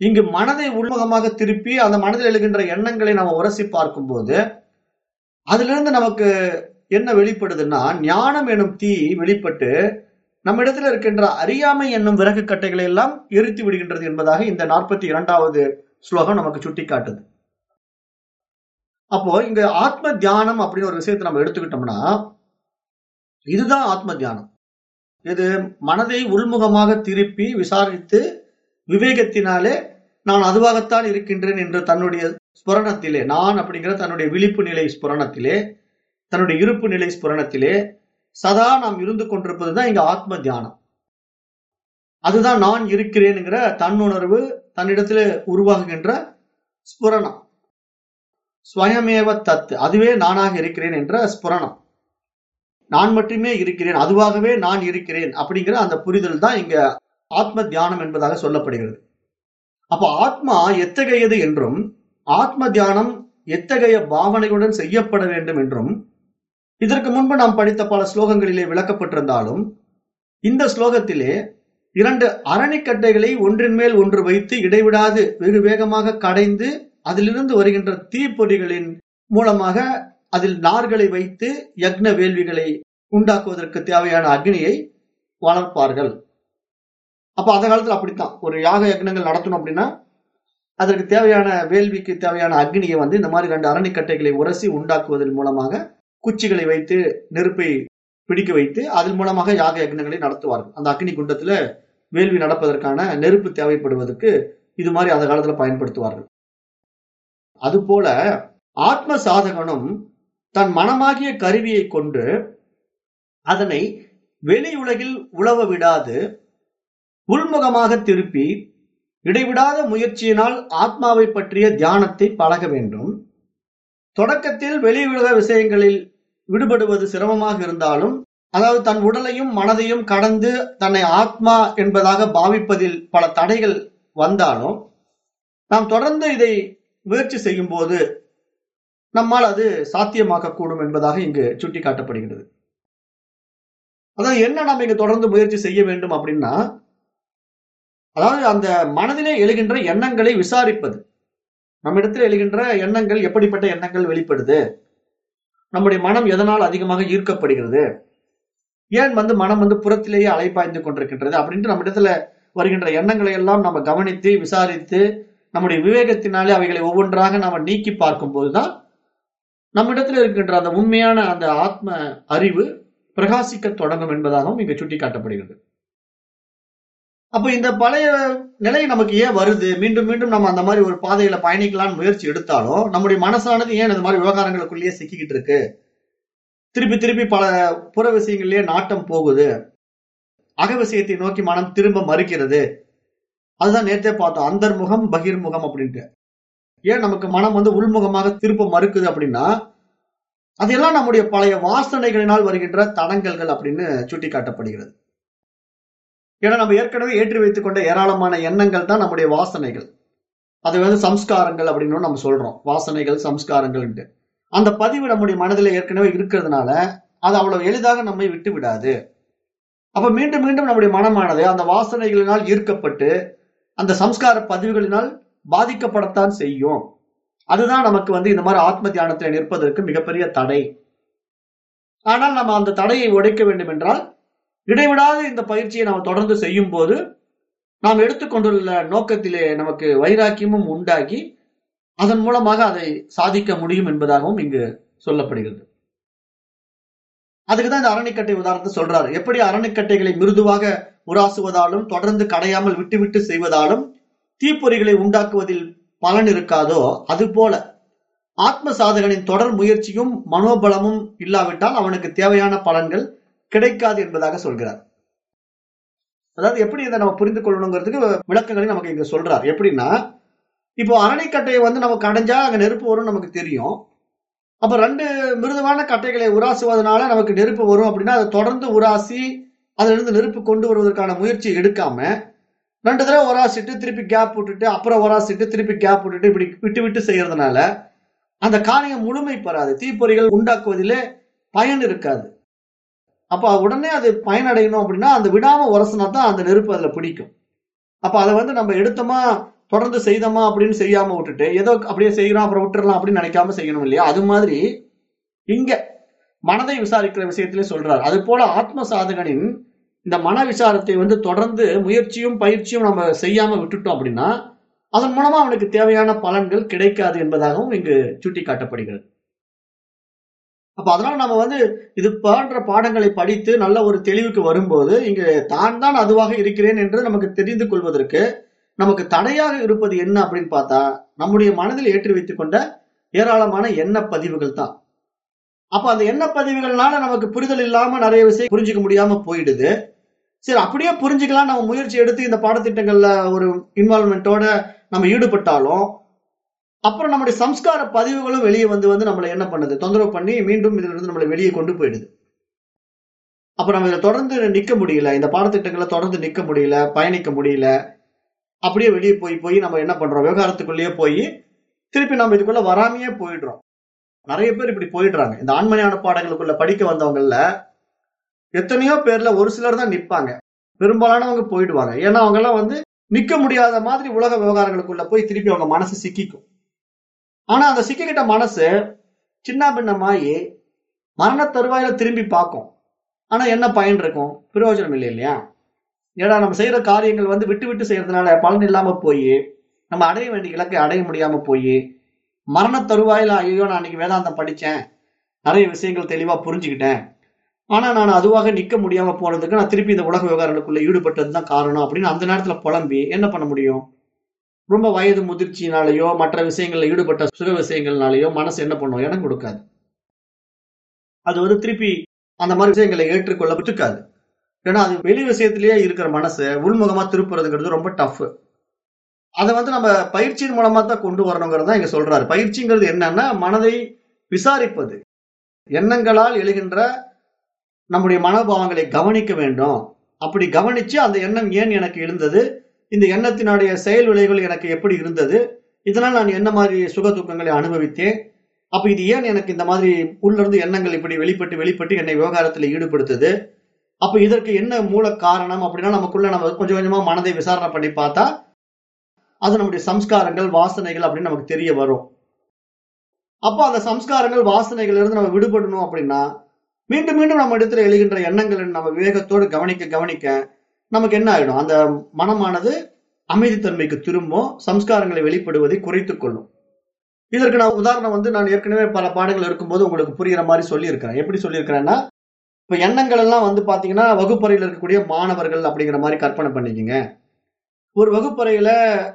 இங்கு மனதை உள்முகமாக திருப்பி அந்த மனதில் எழுகின்ற எண்ணங்களை நாம் உரசி பார்க்கும்போது அதிலிருந்து நமக்கு என்ன வெளிப்படுதுன்னா ஞானம் எனும் தீ வெளிப்பட்டு நம்ம இடத்துல இருக்கின்ற அறியாமை என்னும் விறகு கட்டைகளை எல்லாம் எரித்து விடுகின்றது என்பதாக இந்த நாற்பத்தி இரண்டாவது ஸ்லோகம் நமக்கு சுட்டி காட்டுது அப்போ இங்க ஆத்ம தியானம் அப்படின்னு ஒரு விஷயத்தை நம்ம எடுத்துக்கிட்டோம்னா இதுதான் ஆத்ம தியானம். இது மனதை உள்முகமாக திருப்பி விசாரித்து விவேகத்தினாலே நான் அதுவாகத்தான் இருக்கின்றேன் என்ற தன்னுடைய ஸ்புரணத்திலே நான் அப்படிங்கிற தன்னுடைய விழிப்பு நிலை ஸ்புரணத்திலே தன்னுடைய இருப்பு நிலை ஸ்புரணத்திலே சதா நாம் இருந்து கொண்டிருப்பது தான் இங்க ஆத்ம தியானம். அதுதான் நான் இருக்கிறேனுங்கிற தன்னுணர்வு தன்னிடத்துல உருவாகுகின்ற ஸ்புரணம். ஸ்வயமேவ தத்து அதுவே நானாக இருக்கிறேன் என்ற ஸ்புரணம். நான் மட்டுமே இருக்கிறேன் அதுவாகவே நான் இருக்கிறேன் அப்படிங்கிற அந்த புரிதல் தான் இங்க ஆத்ம தியானம் என்பதாக சொல்லப்படுகிறது. அப்ப ஆத்மா எத்தகையது என்றும் ஆத்ம தியானம் எத்தகைய பாவனையுடன் செய்யப்பட வேண்டும் என்றும் இதற்கு முன்பு நாம் படித்த பல ஸ்லோகங்களிலே விளக்கப்பட்டிருந்தாலும் இந்த ஸ்லோகத்திலே இரண்டு அரணிக்கட்டைகளை ஒன்றின் மேல் ஒன்று வைத்து இடைவிடாது வெகு வேகமாக கடைந்து அதிலிருந்து வருகின்ற தீப்பொறிகளின் மூலமாக அதில் நார்களை வைத்து யக்ன வேள்விகளை உண்டாக்குவதற்கு தேவையான அக்னியை வளர்ப்பார்கள். அப்ப அந்த காலத்துல அப்படித்தான். ஒரு யாக யக்னங்கள் நடத்தணும் அப்படின்னா அதற்கு தேவையான வேள்விக்கு தேவையான அக்னியை வந்து இந்த மாதிரி ரெண்டு அரணிக்கட்டைகளை உரசி உண்டாக்குவதன் மூலமாக குச்சிகளை வைத்து நெருப்பை பிடிக்க வைத்து அதன் மூலமாக யாக யக்னங்களை நடத்துவார்கள். அந்த அக்னி குண்டத்துல வேள்வி நடப்பதற்கான நெருப்பு தேவைப்படுவதற்கு இது மாதிரி அந்த காலத்துல பயன்படுத்துவார்கள். அதுபோல ஆத்ம சாதகனும் தன் மனமாகிய கருவியை கொண்டு அதனை வெளி உலகில் உழவ விடாது உள்முகமாக திருப்பி இடைவிடாத முயற்சியினால் ஆத்மாவை பற்றிய தியானத்தை பழக வேண்டும். தொடக்கத்தில் வெளி உலக விஷயங்களில் விடுபடுவது சிரமமாக இருந்தாலும் அதாவது தன் உடலையும் மனதையும் கடந்து தன்னை ஆத்மா என்பதாக பாவிப்பதில் பல தடைகள் வந்தாலும் நாம் தொடர்ந்து இதை முயற்சி செய்யும் போது நம்மால் அது சாத்தியமாக்க கூடும் என்பதாக இங்கு சுட்டிக்காட்டப்படுகிறது அதாவது என்ன நாம் இங்க தொடர்ந்து முயற்சி செய்ய வேண்டும் அப்படின்னா அதாவது அந்த மனதிலே எழுகின்ற எண்ணங்களை விசாரிப்பது. நம்மிடத்தில் எழுகின்ற எண்ணங்கள் எப்படிப்பட்ட எண்ணங்கள் வெளிப்படுது? நம்முடைய மனம் எதனால் அதிகமாக ஈர்க்கப்படுகிறது? ஏன் வந்து மனம் வந்து புறத்திலேயே அலைப்பாய்ந்து கொண்டிருக்கின்றது அப்படின்ட்டு நம்ம இடத்துல வருகின்ற எண்ணங்களை எல்லாம் நம்ம கவனித்து விசாரித்து நம்முடைய விவேகத்தினாலே அவைகளை ஒவ்வொன்றாக நாம நீக்கி பார்க்கும் போதுதான் நம்மிடத்தில் இருக்கின்ற அந்த உண்மையான அந்த ஆத்ம அறிவு பிரகாசிக்க தொடங்கும் என்பதாகவும் இங்கு சுட்டிக்காட்டப்படுகிறது. அப்ப இந்த பழைய நிலை நமக்கு ஏன் வருது? மீண்டும் மீண்டும் நம்ம அந்த மாதிரி ஒரு பாதையில பயணிக்கலாம்னு முயற்சி எடுத்தாலும் நம்முடைய மனசானது ஏன் இந்த மாதிரி விவகாரங்களுக்குள்ளேயே சிக்கிக்கிட்டு இருக்கு? திருப்பி திருப்பி பல புற விஷயங்கள்லயே நாட்டம் போகுது. அக விஷயத்தை நோக்கி மனம் திரும்ப மறுக்கிறது. அதுதான் நேற்றே பார்த்தோம். அந்தர்முகம் பகிர்முகம் அப்படின்ட்டு. ஏன் நமக்கு மனம் வந்து உள்முகமாக திருப்ப மறுக்குது அப்படின்னா அதெல்லாம் நம்முடைய பழைய வாசனைகளினால் வருகின்ற தடங்கல்கள் அப்படின்னு சுட்டி காட்டப்படுகிறது ஏன்னா நம்ம ஏற்கனவே ஏற்றி வைத்துக் கொண்ட ஏராளமான எண்ணங்கள் தான் நம்முடைய வாசனைகள். அது வந்து சம்ஸ்காரங்கள் அப்படின்னு நம்ம சொல்றோம். வாசனைகள் சம்ஸ்காரங்கள்ட்டு அந்த பதிவு நம்முடைய மனதில் ஏற்கனவே இருக்கிறதுனால அது அவ்வளவு எளிதாக நம்மை விட்டு விடாது. அப்ப மீண்டும் மீண்டும் நம்முடைய மனமானது அந்த வாசனைகளினால் ஈர்க்கப்பட்டு அந்த சம்ஸ்கார பதிவுகளினால் பாதிக்கப்படத்தான் செய்யும். அதுதான் நமக்கு வந்து இந்த மாதிரி ஆத்ம தியானத்தில் நிற்பதற்கு மிகப்பெரிய தடை. ஆனால் நம்ம அந்த தடையை உடைக்க வேண்டும் என்றால் இடைவிடாத இந்த பயிற்சியை நாம் தொடர்ந்து செய்யும் போது நாம் எடுத்துக்கொண்டுள்ள நோக்கத்திலே நமக்கு வைராக்கியமும் உண்டாகி அதன் மூலமாக அதை சாதிக்க முடியும் என்பதாகவும் இங்கு சொல்லப்படுகிறது. அதுக்குதான் இந்த அரணிக்கட்டை உதாரணத்தை சொல்றாரு. எப்படி அரணிக்கட்டைகளை மிருதுவாக உராசுவதாலும் தொடர்ந்து கடையாமல் விட்டுவிட்டு செய்வதாலும் தீப்பொறிகளை உண்டாக்குவதில் பலன் இருக்காதோ அது போல ஆத்ம சாதகனின் தொடர் முயற்சியும் மனோபலமும் இல்லாவிட்டால் அவனுக்கு தேவையான பலன்கள் கிடைக்காது என்பதாக சொல்கிறார். அதாவது எப்படி இதை நம்ம புரிந்து கொள்ளணுங்கிறதுக்கு விளக்கங்களை நமக்கு இங்க சொல்றார். எப்படின்னா இப்போ அரணிக்கட்டையை வந்து நமக்கு அடைஞ்சா அங்க நெருப்பு வரும் நமக்கு தெரியும். அப்ப ரெண்டு மிருதுவான கட்டைகளை உராசுவதனால நமக்கு நெருப்பு வரும் அப்படின்னா அதை தொடர்ந்து உராசி அதுல இருந்து நெருப்பு கொண்டு வருவதற்கான முயற்சி எடுக்காம ரெண்டு தடவை உராசிட்டு திருப்பி கேப் விட்டுட்டு அப்புறம் உராசிட்டு திருப்பி கேப் விட்டுட்டு இப்படி விட்டு விட்டு செய்யறதுனால அந்த காரியம் முழுமை பெறாது. தீப்பொறிகள் உண்டாக்குவதிலே பயன் இருக்காது. அப்ப உடனே அது பயனடையணும் அப்படின்னா அந்த விடாம உரசினா தான் அந்த நெருப்பு அதுல பிடிக்கும். அப்ப அதை வந்து நம்ம எடுத்தோமா தொடர்ந்து செய்தோமா அப்படின்னு செய்யாம விட்டுட்டு ஏதோ அப்படியே செய்யறோம் அப்புறம் விட்டுறலாம் அப்படின்னு நினைக்காம செய்யணும் இல்லையா? அது மாதிரி இங்க மனதை விசாரிக்கிற விஷயத்திலே சொல்றார். அது போல ஆத்ம சாதகனின் இந்த மன விசாரத்தை வந்து தொடர்ந்து முயற்சியும் பயிற்சியும் நம்ம செய்யாம விட்டுட்டோம் அப்படின்னா அதன் மூலமா அவனுக்கு தேவையான பலன்கள் கிடைக்காது என்பதாகவும் இங்கு சுட்டி காட்டப்படுகிறது அப்ப அதனால நம்ம வந்து இது போன்ற பாடங்களை படித்து நல்ல ஒரு தெளிவுக்கு வரும்போது இங்கு தான் தான் அதுவாக இருக்கிறேன் என்று நமக்கு தெரிந்து கொள்வதற்கு நமக்கு தடையாக இருப்பது என்ன அப்படின்னு பார்த்தா நம்முடைய மனதில் ஏற்றி வைத்துக் கொண்ட ஏராளமான எண்ண பதிவுகள் தான். அப்ப அந்த எண்ண பதிவுகள்னால நமக்கு புரிதல் இல்லாம நிறைய விஷயம் புரிஞ்சுக்க முடியாம போயிடுது. சரி அப்படியே புரிஞ்சுக்கலாம். நம்ம முயற்சி எடுத்து இந்த பாடத்திட்டங்கள்ல ஒரு இன்வால்மெண்ட்டோட நம்ம ஈடுபட்டாலும் அப்புறம் நம்முடைய சம்ஸ்கார பதிவுகளும் வெளியே வந்து வந்து நம்மளை என்ன பண்ணுது? தொந்தரவு பண்ணி மீண்டும் இதுல இருந்து நம்மளை வெளியே கொண்டு போயிடுது. அப்ப நம்ம இதை தொடர்ந்து நிக்க முடியல. இந்த பாடத்திட்டங்களை தொடர்ந்து நிக்க முடியல பயணிக்க முடியல. அப்படியே வெளியே போய் போய் நம்ம என்ன பண்றோம்? விவகாரத்துக்குள்ளேயே போய் திருப்பி நம்ம இதுக்குள்ள வராமையே போயிடுறோம். நிறைய பேர் இப்படி போயிடுறாங்க. இந்த ஆண்மனையான பாடங்களுக்குள்ள படிக்க வந்தவங்கல்ல எத்தனையோ பேர்ல ஒரு சிலர் தான் நிற்பாங்க. பெரும்பாலானவங்க போயிடுவாங்க. ஏன்னா அவங்க எல்லாம் வந்து நிக்க முடியாத மாதிரி உலக விவகாரங்களுக்குள்ள போய் திருப்பி அவங்க மனசு சிக்கிக்கும். ஆனா அந்த சிக்கிக்கிட்ட மனசு சின்ன பின்னமாயி மரண தருவாயில திரும்பி பார்க்கும். ஆனா என்ன பயன் இருக்கும்? பிரயோஜனம் இல்லை இல்லையா? ஏன்னா நம்ம செய்யற காரியங்கள் வந்து விட்டு விட்டு செய்யறதுனால பலன் இல்லாம போய் நம்ம அடைய வேண்டிய இலக்கை அடைய முடியாம போய் மரண தருவாயில ஐயோ நான் அன்னைக்கு வேதாந்தம் படிச்சேன். நிறைய விஷயங்கள் தெளிவா புரிஞ்சுக்கிட்டேன். ஆனா நான் அதுவாக நிற்க முடியாம போனதுக்கு நான் திருப்பி இந்த உலக விவகாரனுக்குள்ளே ஈடுபட்டது தான் காரணம் அப்படின்னு அந்த நேரத்துல புலம்பி என்ன பண்ண முடியும்? ரொம்ப வயது முதிர்ச்சினாலேயோ மற்ற விஷயங்களில் ஈடுபட்ட சுக விஷயங்கள்னாலேயோ மனசு என்ன பண்ணும்? இடம் கொடுக்காது. அது வந்து திருப்பி அந்த மாதிரி விஷயங்களை ஏற்றுக்கொள்ள விட்டுக்காது ஏன்னா அது வெளி விஷயத்திலேயே இருக்கிற மனசை உள்முகமா திருப்புறதுங்கிறது ரொம்ப டஃப் அதை வந்து நம்ம பயிற்சியின் மூலமா தான் கொண்டு வரணுங்கிறது தான் இங்க சொல்றாரு. பயிற்சிங்கிறது என்னன்னா மனதை விசாரிப்பது. எண்ணங்களால் எழுகின்ற நம்முடைய மனோபாவங்களை கவனிக்க வேண்டும். அப்படி கவனிச்சு அந்த எண்ணம் ஏன் எனக்கு இருந்தது? இந்த எண்ணத்தினுடைய செயல் விளைவுகள் எனக்கு எப்படி இருந்தது? இதனால் நான் என்ன மாதிரி சுக துக்கங்களை அனுபவித்தேன்? அப்ப இது ஏன் எனக்கு இந்த மாதிரி உள்ளிருந்து எண்ணங்கள் இப்படி வெளிப்பட்டு வெளிப்பட்டு என்னை விவகாரத்தில் ஈடுபடுத்துது? அப்ப இதற்கு என்ன மூல காரணம் அப்படின்னா நமக்குள்ள நம்ம கொஞ்சம் கொஞ்சமா மனதை விசாரணை பண்ணி பார்த்தா அது நம்முடைய சம்ஸ்காரங்கள் வாசனைகள் அப்படின்னு நமக்கு தெரிய வரும். அப்போ அந்த சம்ஸ்காரங்கள் வாசனைகள் இருந்து நம்ம விடுபடணும் அப்படின்னா மீண்டும் மீண்டும் நம்ம இடத்துல எழுகின்ற எண்ணங்களை நம்ம விவேகத்தோடு கவனிக்க கவனிக்க நமக்கு என்ன ஆகிடும் அந்த மனமானது அமைதித்தன்மைக்கு திரும்பும் சம்ஸ்காரங்களை வெளிப்படுவதை குறைத்து கொள்ளும். இதற்கு நான் உதாரணம் வந்து நான் ஏற்கனவே பல பாடங்கள் இருக்கும்போது உங்களுக்கு புரிகிற மாதிரி சொல்லியிருக்கிறேன். எப்படி சொல்லியிருக்கிறேன்னா இப்போ எண்ணங்கள் எல்லாம் வந்து பார்த்தீங்கன்னா வகுப்பறையில் இருக்கக்கூடிய மாணவர்கள் அப்படிங்கிற மாதிரி கற்பனை பண்ணிக்கங்க. ஒரு வகுப்பறையில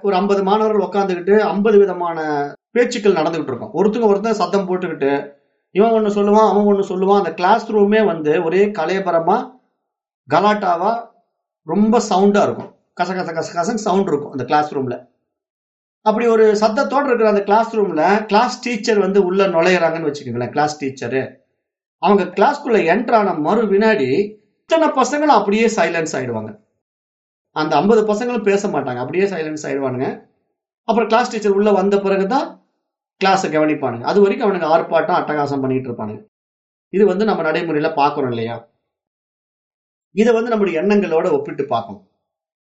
ஒரு ஐம்பது மாணவர்கள் உட்காந்துக்கிட்டு ஐம்பது விதமான பேச்சுக்கள் நடந்துகிட்டு இருக்கும். ஒருத்தங்க ஒருத்தன் சத்தம் போட்டுக்கிட்டு இவன் ஒன்று சொல்லுவான் அவன் ஒன்று சொல்லுவான். அந்த கிளாஸ் ரூமே வந்து ஒரே கலையபரமா கலாட்டாவா ரொம்ப சவுண்டா இருக்கும். கச கச கச கசன் சவுண்ட் இருக்கும் அந்த கிளாஸ் ரூம்ல அப்படி ஒரு சத்தத்தோடு இருக்கிற அந்த கிளாஸ் ரூம்ல கிளாஸ் டீச்சர் வந்து உள்ள நுழையிறாங்கன்னு வச்சுக்கோங்களேன் கிளாஸ் டீச்சரு அவங்க கிளாஸ்க்குள்ள என்ட்ரான மறு வினாடி இத்தனை பசங்களும் அப்படியே சைலன்ஸ் ஆயிடுவாங்க. அந்த ஐம்பது பசங்களும் பேச மாட்டாங்க அப்படியே சைலன்ஸ் ஆயிடுவானுங்க. அப்புறம் கிளாஸ் டீச்சர் உள்ள வந்த பிறகுதான் கிளாஸை கவனிப்பானுங்க. அது வரைக்கும் அவனுங்க ஆர்ப்பாட்டம் அட்டகாசம் பண்ணிட்டு இருப்பானுங்க. இது வந்து நம்ம நடைமுறையில பாக்குறோம் இல்லையா? இதை வந்து நம்முடைய எண்ணங்களோட ஒப்பிட்டு பார்க்கணும்.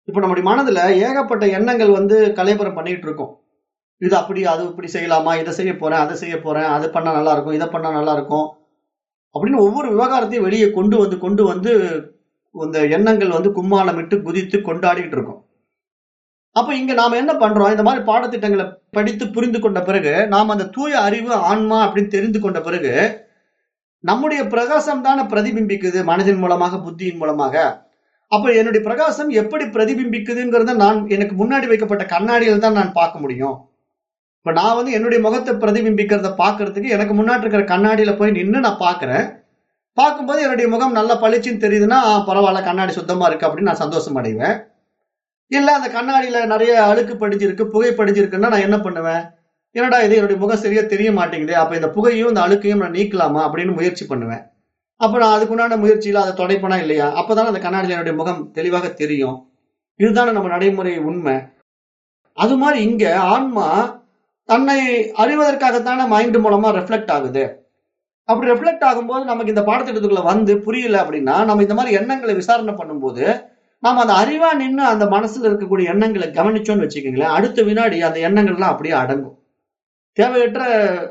இப்ப நம்முடைய மனதுல ஏகப்பட்ட எண்ணங்கள் வந்து கலைபுரம் பண்ணிட்டு இருக்கோம். இது அப்படி அது இப்படி செய்யலாமா? இதை செய்ய போறேன் அதை செய்ய போறேன் அது பண்ணா நல்லா இருக்கும் இதை பண்ணா நல்லா இருக்கும் அப்படின்னு ஒவ்வொரு விவகாரத்தையும் வெளியே கொண்டு வந்து கொண்டு வந்து இந்த எண்ணங்கள் வந்து கும்மாளமிட்டு குதித்து கொண்டாடிட்டு இருக்கோம். அப்ப இங்க நாம என்ன பண்றோம்? இந்த மாதிரி பாடத்திட்டங்களை படித்து புரிந்து கொண்ட பிறகு நாம் அந்த தூய அறிவு ஆன்மா அப்படின்னு தெரிந்து கொண்ட பிறகு நம்முடைய பிரகாசம் தானே பிரதிபிம்பிக்குது மனதின் மூலமாக புத்தியின் மூலமாக. அப்ப என்னுடைய பிரகாசம் எப்படி பிரதிபிம்பிக்குதுங்கிறத நான் எனக்கு முன்னாடி வைக்கப்பட்ட கண்ணாடியில் தான் நான் பார்க்க முடியும். இப்ப நான் வந்து என்னுடைய முகத்தை பிரதிபிம்பிக்கிறத பாக்குறதுக்கு எனக்கு முன்னாடி இருக்கிற கண்ணாடியில போய் நின்று நான் பாக்குறேன் பார்க்கும்போது என்னுடைய முகம் நல்லா பளிச்சுன்னு தெரியுதுன்னா பரவாயில்ல கண்ணாடி சுத்தமா இருக்கு அப்படின்னு நான் சந்தோஷம் அடைவேன். இல்லை அந்த கண்ணாடியில் நிறைய அழுக்கு படிஞ்சிருக்கு புகை படிஞ்சிருக்குன்னா நான் என்ன பண்ணுவேன்? என்னடா இது என்னுடைய முகம் சரியா தெரிய மாட்டேங்குது அப்போ இந்த புகையும் இந்த அழுக்கையும் நான் நீக்கலாமா அப்படின்னு முயற்சி பண்ணுவேன். அப்போ நான் அதுக்குண்டான முயற்சியில் அதை தொடைப்பனா இல்லையா? அப்பதானே அந்த கண்ணாடியில் என்னுடைய முகம் தெளிவாக தெரியும். இதுதானே நம்ம நடைமுறை உண்மை. அது மாதிரி இங்கே ஆன்மா தன்னை அறிவதற்காகத்தானே மைண்ட் மூலமா ரெஃப்ளெக்ட் ஆகுது. அப்படி ரெஃப்ளெக்ட் ஆகும்போது நமக்கு இந்த பாடத்திட்டத்துக்குள்ள வந்து புரியல அப்படின்னா நம்ம இந்த மாதிரி எண்ணங்களை விசாரணை பண்ணும்போது நாம் அந்த அறிவா நின்று அந்த மனசுல இருக்கக்கூடிய எண்ணங்களை கவனிச்சோன்னு வச்சுக்கோங்களேன் அடுத்த வினாடி அந்த எண்ணங்கள்லாம் அப்படியே அடங்கும். தேவையற்ற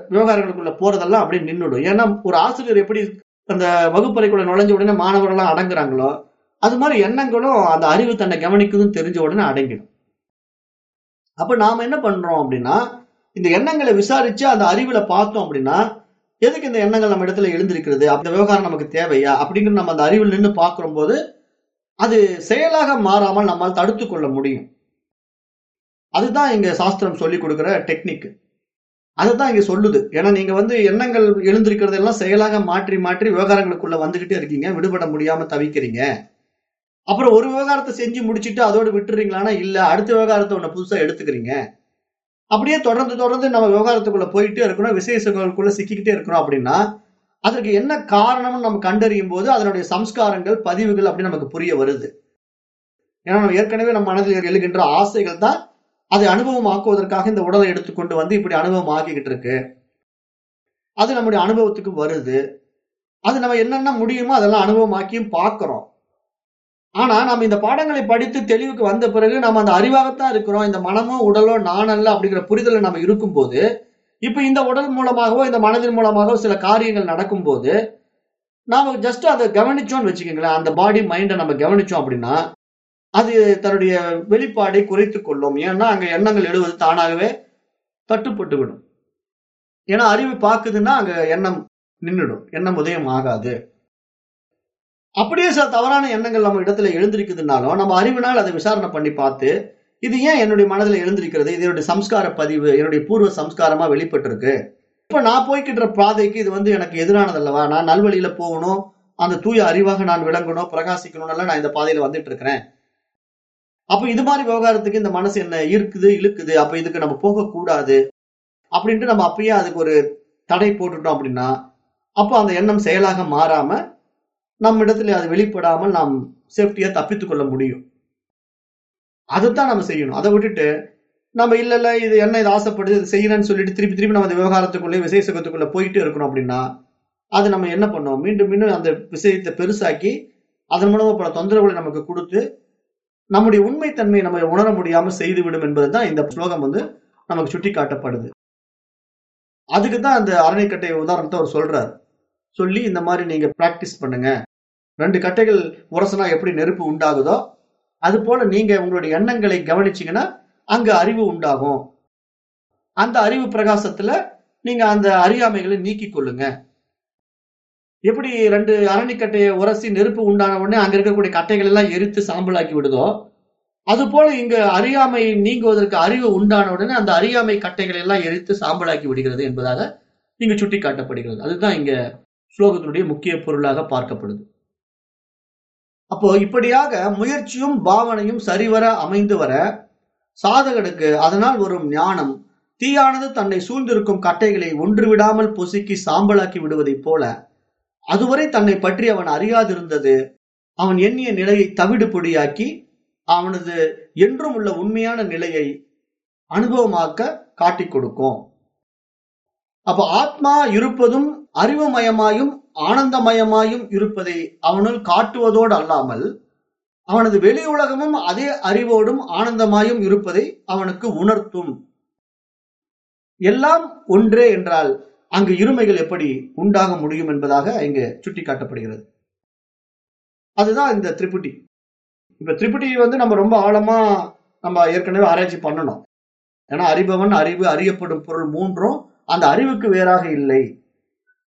விவகாரங்களுக்குள்ள போறதெல்லாம் அப்படியே நின்றுடும் ஏன்னா ஒரு ஆசிரியர் எப்படி அந்த வகுப்பறைக்குள்ள நுழைஞ்ச உடனே மாணவர்கள்லாம் அடங்குறாங்களோ அது மாதிரி எண்ணங்களும் அந்த அறிவு தன்னை கவனிக்குதுன்னு தெரிஞ்ச உடனே அடங்கிடும். அப்ப நாம என்ன பண்றோம் அப்படின்னா இந்த எண்ணங்களை விசாரிச்சு அந்த அறிவுல பார்த்தோம் அப்படின்னா எதுக்கு இந்த எண்ணங்கள் நம்ம இடத்துல எழுந்திருக்கிறது? அந்த விவகாரம் நமக்கு தேவையா? அப்படிங்கிற நம்ம அந்த அறிவில் நின்று பார்க்கிற போது அது செயலாக மாறாமல் நம்மால் தடுத்து கொள்ள முடியும். அதுதான் இங்க சாஸ்திரம் சொல்லி கொடுக்குற டெக்னிக் அதுதான் இங்க சொல்லுது. ஏன்னா நீங்க வந்து எண்ணங்கள் எழுந்திருக்கிறது எல்லாம் செயலாக மாற்றி மாற்றி விவகாரங்களுக்குள்ள வந்துகிட்டே இருக்கீங்க. விடுபட முடியாம தவிக்கிறீங்க. அப்புறம் ஒரு விவகாரத்தை செஞ்சு முடிச்சுட்டு அதோடு விட்டுறீங்களானா இல்ல அடுத்த விவகாரத்தை ஒண்ணு புதுசா எடுத்துக்கிறீங்க. அப்படியே தொடர்ந்து தொடர்ந்து நம்ம விவகாரத்துக்குள்ள போயிட்டே இருக்கிறோம் விசேஷங்களுக்குள்ள சிக்கிக்கிட்டே இருக்கிறோம் அப்படின்னா அதற்கு என்ன காரணம்னு நம்ம கண்டறியும் போது அதனுடைய சம்ஸ்காரங்கள் பதிவுகள் அப்படி நமக்கு புரிய வருது. ஏன்னா நம்ம ஏற்கனவே நம்ம மனதில் எழுகின்ற ஆசைகள் தான் அதை அனுபவம் ஆக்குவதற்காக இந்த உடலை எடுத்துக்கொண்டு வந்து இப்படி அனுபவம் ஆக்கிக்கிட்டு இருக்கு. அது நம்முடைய அனுபவத்துக்கு வருது. அது நம்ம என்னென்ன முடியுமோ அதெல்லாம் அனுபவம் ஆக்கியும் பார்க்கிறோம். ஆனா நம்ம இந்த பாடங்களை படித்து தெளிவுக்கு வந்த பிறகு நம்ம அந்த அறிவாகத்தான் இருக்கிறோம். இந்த மனமோ உடலோ நான் அல்ல அப்படிங்கிற புரிதலை நம்ம இருக்கும்போது இப்ப இந்த உடல் மூலமாகவோ இந்த மனதின் மூலமாகவோ சில காரியங்கள் நடக்கும்போது நாம ஜஸ்ட் அதை கவனிச்சோம்னு வச்சுக்கோங்களேன். அந்த பாடி மைண்டை நம்ம கவனிச்சோம் அப்படின்னா அது தன்னுடைய வெளிப்பாடை குறைத்து கொள்ளும். ஏன்னா அங்க எண்ணங்கள் எழுவது தானாகவே தட்டுப்பட்டு விடும் ஏன்னா அறிவு பார்க்குதுன்னா அங்க எண்ணம் நின்றுடும். எண்ணம் உதயம் ஆகாது. அப்படியே சில தவறான எண்ணங்கள் நம்ம இடத்துல எழுந்திருக்குதுனாலும் நம்ம அறிவினால் அதை விசாரணை பண்ணி பார்த்து இது ஏன் என்னுடைய மனதில் எழுந்திருக்கிறது? இது என்னுடைய சம்ஸ்கார பதிவு என்னுடைய பூர்வ சம்ஸ்காரமா வெளிப்பட்டிருக்கு. இப்ப நான் போய்கிட்ட பாதைக்கு இது வந்து எனக்கு எதிரானது அல்லவா நான் நல்வழியில போகணும் அந்த தூய அறிவாக நான் விளங்கணும் பிரகாசிக்கணும்னால நான் இந்த பாதையில வந்துட்டு இருக்கிறேன் அப்ப இது மாதிரி விவகாரத்துக்கு இந்த மனசு என்ன? ஈர்க்குது இழுக்குது. அப்ப இதுக்கு நம்ம போகக்கூடாது. அப்படின்ட்டு நம்ம அப்பயே அதுக்கு ஒரு தடை போட்டுட்டோம் அப்படின்னா அப்போ அந்த எண்ணம் செயலாக மாறாம நம்ம இடத்துல அது வெளிப்படாமல் நாம் சேஃப்டியா தப்பித்துக் கொள்ள முடியும். அதுதான் நம்ம செய்யணும். அதை விட்டுட்டு நம்ம இல்ல இல்ல இது என்ன இது ஆசைப்படுது இது செய்யணும்னு சொல்லிட்டு திருப்பி திருப்பி நம்ம அந்த விவகாரத்துக்குள்ளே விசேஷத்துக்குள்ள போயிட்டு இருக்கணும் அப்படின்னா அது நம்ம என்ன பண்ணோம்? மீண்டும் மீண்டும் அந்த விஷயத்தை பெருசாக்கி அதன் மூலமா பல தொந்தரவுகளை நமக்கு கொடுத்து நம்முடைய உண்மைத்தன்மையை நம்ம உணர முடியாம செய்துவிடும் என்பதுதான் இந்த ஸ்லோகம் வந்து நமக்கு சுட்டி காட்டப்படுது அதுக்கு தான் அந்த அரணைக்கட்டை உதாரணத்தை அவர் சொல்றாரு. சொல்லி இந்த மாதிரி நீங்க பிராக்டிஸ் பண்ணுங்க. ரெண்டு கட்டைகள் உரசனா எப்படி நெருப்பு உண்டாகுதோ அது போல நீங்க உங்களுடைய எண்ணங்களை கவனிச்சீங்கன்னா அங்க அறிவு உண்டாகும். அந்த அறிவு பிரகாசத்துல நீங்க அந்த அறியாமைகளை நீக்கி கொள்ளுங்க. எப்படி ரெண்டு அரணிக்கட்டையை உரசி நெருப்பு உண்டான உடனே அங்க இருக்கக்கூடிய கட்டைகள் எல்லாம் எரித்து சாம்பலாக்கி விடுதோ அது போல இங்க அறியாமை நீங்குவதற்கு அறிவு உண்டான உடனே அந்த அறியாமை கட்டைகள் எல்லாம் எரித்து சாம்பலாக்கி விடுகிறது என்பதாக இங்கு சுட்டி காட்டப்படுகிறது அதுதான் இங்க ஸ்லோகத்தினுடைய முக்கிய பொருளாக பார்க்கப்படுது. அப்போ இப்படியாக முயற்சியும் பாவனையும் சரிவர அமைந்து வர சாதகனுக்கு அதனால் வரும் ஞானம் தீயானது தன்னை சூழ்ந்திருக்கும் கட்டைகளை ஒன்று விடாமல் பொசுக்கி சாம்பலாக்கி விடுவதைப் போல அதுவரை தன்னை பற்றி அவன் அறியாதிருந்தது. அவன் எண்ணிய நிலையை தவிடு பொடியாக்கி அவனது என்றும் உள்ள உண்மையான நிலையை அனுபவமாக்க காட்டிக் கொடுக்கும். அப்ப ஆத்மா இருப்பதும் அறிவுமயமாயும் ஆனந்தமயமாயும் இருப்பதை அவனுள் காட்டுவதோடு அல்லாமல் அவனது வெளி உலகமும் அதே அறிவோடும் ஆனந்தமாயும் இருப்பதை அவனுக்கு உணர்த்தும். எல்லாம் ஒன்றே என்றால் அங்கு இருமைகள் எப்படி உண்டாக முடியும் என்பதாக இங்கு சுட்டிக்காட்டப்படுகிறது. அதுதான் இந்த திரிபுட்டி. இப்ப திரிபுட்டி வந்து நம்ம ரொம்ப ஆழமா நம்ம ஏற்கனவே ஆராய்ச்சி பண்ணணும். ஏன்னா அறிபவன் அறிவு அறியப்படும் பொருள் மூன்றும் அந்த அறிவுக்கு வேறாக இல்லை.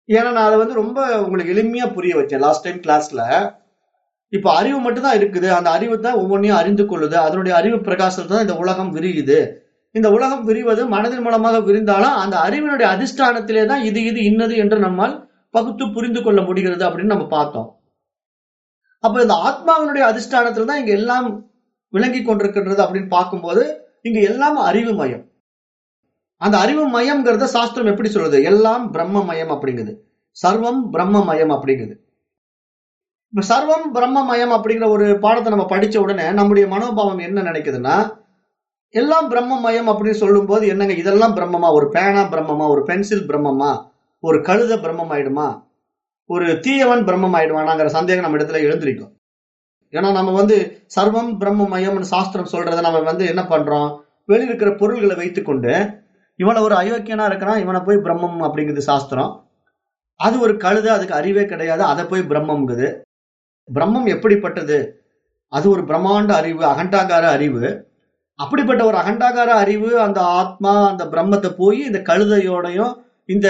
ஏன்னா நான் அதை வந்து ரொம்ப உங்களுக்கு எளிமையா புரிய வச்சேன். லாஸ்ட் டைம் கிளாஸ்ல இப்ப அறிவு மட்டும் தான் இருக்குது. அந்த அறிவு தான் ஒவ்வொன்றையும் அறிந்து கொள்ளுது. அதனுடைய அறிவு பிரகாசத்துல தான் இந்த உலகம் விரியுது. இந்த உலகம் விரிவது மனதின் மூலமாக விரிந்தாலும் அந்த அறிவினுடைய அதிஷ்டானத்திலே தான் இது இது இன்னது என்று நம்மால் பகுத்து புரிந்து கொள்ள முடிகிறது அப்படின்னு நம்ம பார்த்தோம். அப்ப இந்த ஆத்மாவினுடைய அதிஷ்டானத்துல தான் இங்க எல்லாம் விளங்கி கொண்டிருக்கின்றது அப்படின்னு பார்க்கும்போது இங்க எல்லாம் அறிவு மயம். அந்த அறிவு மயம்ங்கிறத சாஸ்திரம் எப்படி சொல்லுது? எல்லாம் பிரம்ம மயம் அப்படிங்குது. சர்வம் பிரம்ம மயம் அப்படிங்குது. இப்ப சர்வம் பிரம்ம மயம் அப்படிங்கிற ஒரு பாடத்தை நம்ம படிச்ச உடனே நம்முடைய மனோபாவம் என்ன நினைக்குதுன்னா எல்லாம் பிரம்ம மயம் அப்படின்னு சொல்லும் போது என்னங்க இதெல்லாம் பிரம்மமா? ஒரு பேனா பிரம்மமா? ஒரு பென்சில் பிரம்மமா? ஒரு கழுத பிரம்மம் ஆயிடுமா ஒரு தீயவன் பிரம்மம் ஆயிடுவானாங்கிற சந்தேகம் நம்ம இடத்துல எழுந்திருக்கும். ஏன்னா நம்ம வந்து சர்வம் பிரம்ம மயம்னு சாஸ்திரம் சொல்றதை நம்ம வந்து என்ன பண்றோம்? வெளியில் இருக்கிற பொருள்களை வைத்துக்கொண்டு இவனை ஒரு அயோக்கியனா இருக்கிறான் இவனை போய் பிரம்மம் அப்படிங்குது சாஸ்திரம். அது ஒரு கழுது அதுக்கு அறிவே கிடையாது அதை போய் பிரம்மம்ங்குது. பிரம்மம் எப்படிப்பட்டது? அது ஒரு பிரம்மாண்ட அறிவு அகண்டாகார அறிவு. அப்படிப்பட்ட ஒரு அகண்டாகார அறிவு அந்த ஆத்மா அந்த பிரம்மத்தை போய் இந்த கழுதையோடையும் இந்த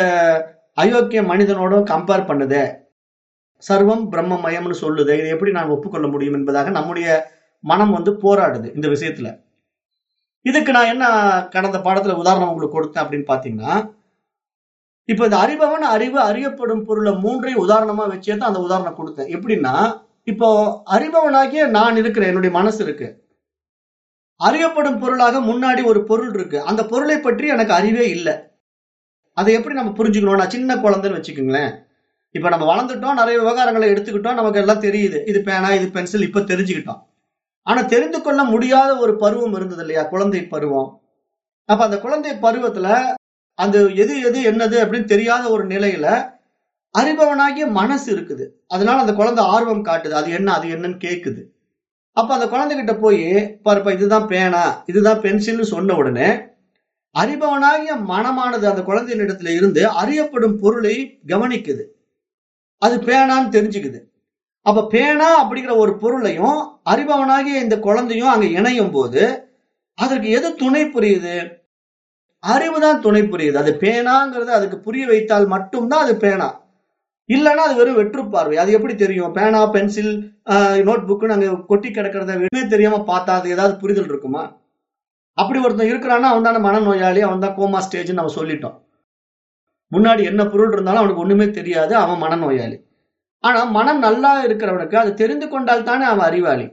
அயோக்கிய மனிதனோடும் கம்பேர் பண்ணுதே. சர்வம் பிரம்மமயம்னு சொல்லுது. இதை எப்படி நான் ஒப்புக்கொள்ள முடியும் என்பதாக நம்முடைய மனம் வந்து போராடுது இந்த விஷயத்துல. இதுக்கு நான் என்ன கடந்த பாடத்துல உதாரணம் உங்களுக்கு கொடுத்தேன் அப்படின்னு பாத்தீங்கன்னா இப்ப இந்த அறிபவன் அறிவு அறியப்படும் பொருளை மூன்றை உதாரணமா வச்சே தான் அந்த உதாரணம் கொடுத்தேன். எப்படின்னா இப்போ அறிபவனாகிய நான் இருக்கிறேன் என்னுடைய மனசு இருக்கு. அறியப்படும் பொருளாக முன்னாடி ஒரு பொருள் இருக்கு. அந்த பொருளை பற்றி எனக்கு அறிவே இல்லை. அதை எப்படி நம்ம புரிஞ்சுக்கணும்? நான் சின்ன குழந்தைன்னு வச்சுக்கோங்களேன். இப்ப நம்ம வளர்ந்துட்டோம் நிறைய விவகாரங்களை எடுத்துக்கிட்டோம் நமக்கு எல்லாம் தெரியுது. இது பேனா இது பென்சில் இப்ப தெரிஞ்சுக்கிட்டோம். ஆனா தெரிந்து கொள்ள முடியாத ஒரு பருவம் இருந்தது இல்லையா? குழந்தை பருவம். அப்ப அந்த குழந்தை பருவத்துல அந்த எது எது என்னது அப்படின்னு தெரியாத ஒரு நிலையில அறிபவனாகிய மனசு இருக்குது. அதனால அந்த குழந்தை ஆர்வம் காட்டுது. அது என்ன அது என்னன்னு கேக்குது. அப்ப அந்த குழந்தைகிட்ட போய் பாருப்ப இதுதான் பேனா. இதுதான் பென்சில்னு சொன்ன உடனே அறிபவனாகிய மனமானது அந்த குழந்தையின் இடத்துல இருந்து அறியப்படும் பொருளை கவனிக்குது. அது பேனான்னு தெரிஞ்சுக்குது. அப்ப பேனா அப்படிங்கிற ஒரு பொருளையும் அறிபவனாகிய இந்த குழந்தையும் அங்க இணையும் போது அதற்கு எது துணை புரியுது? அறிவு தான் துணை புரியுது. அது பேனாங்கிறது அதுக்கு புரிய வைத்தால் மட்டும்தான் அது பேனா. இல்லைன்னா அது வெறும் வெற்று பார்வை. அது எப்படி தெரியும்? பேனா பென்சில் நோட் புக்குன்னு அங்க கொட்டி கிடக்கிறத எதுவுமே தெரியாம பார்த்தா அது ஏதாவது புரிதல் இருக்குமா? அப்படி ஒருத்தன் இருக்கிறான்னா அவன் தானே மனநோயாளி அவன் தான் கோமா ஸ்டேஜ்னு நம்ம சொல்லிட்டோம். முன்னாடி என்ன பொருள் இருந்தாலும் அவனுக்கு ஒண்ணுமே தெரியாது. அவன் மனநோயாளி. ஆனா மனம் நல்லா இருக்கிறவனுக்கு அது தெரிந்து கொண்டால் தானே அவன் அறிவாளி.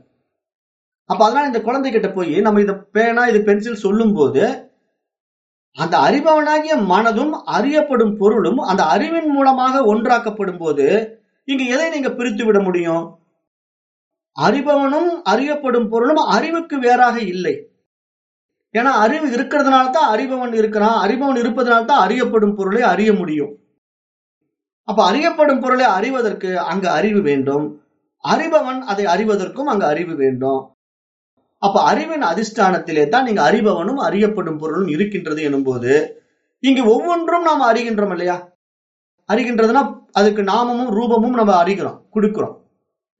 அப்ப அதனால இந்த குழந்தைகிட்ட போய் நம்ம இதை பேனா இது பென்சில் சொல்லும் போது அந்த அறிபவனாகிய மனதும் அறியப்படும் பொருளும் அந்த அறிவின் மூலமாக ஒன்றாக்கப்படும் போது இங்க எதை நீங்க பிரித்து விட முடியும்? அறிபவனும் அறியப்படும் பொருளும் அறிவுக்கு வேறாக இல்லை. ஏன்னா அறிவு இருக்கிறதுனால தான் அறிபவன் இருக்கிறான். அறிபவன் இருப்பதனால தான் அறியப்படும் பொருளை அறிய முடியும். அப்ப அறியப்படும் பொருளை அறிவதற்கு அங்கு அறிவு வேண்டும். அறிபவன் அதை அறிவதற்கும் அங்கு அறிவு வேண்டும். அப்ப அறிவின் அதிஷ்டானத்திலே தான் நீங்க அறிபவனும் அறியப்படும் பொருளும் இருக்கின்றது எனும்போது இங்கு ஒவ்வொன்றும் நாம் அறிகின்றோம் இல்லையா? அறிகின்றதுன்னா அதுக்கு நாமமும் ரூபமும் நம்ம அறிகிறோம் கொடுக்கிறோம்.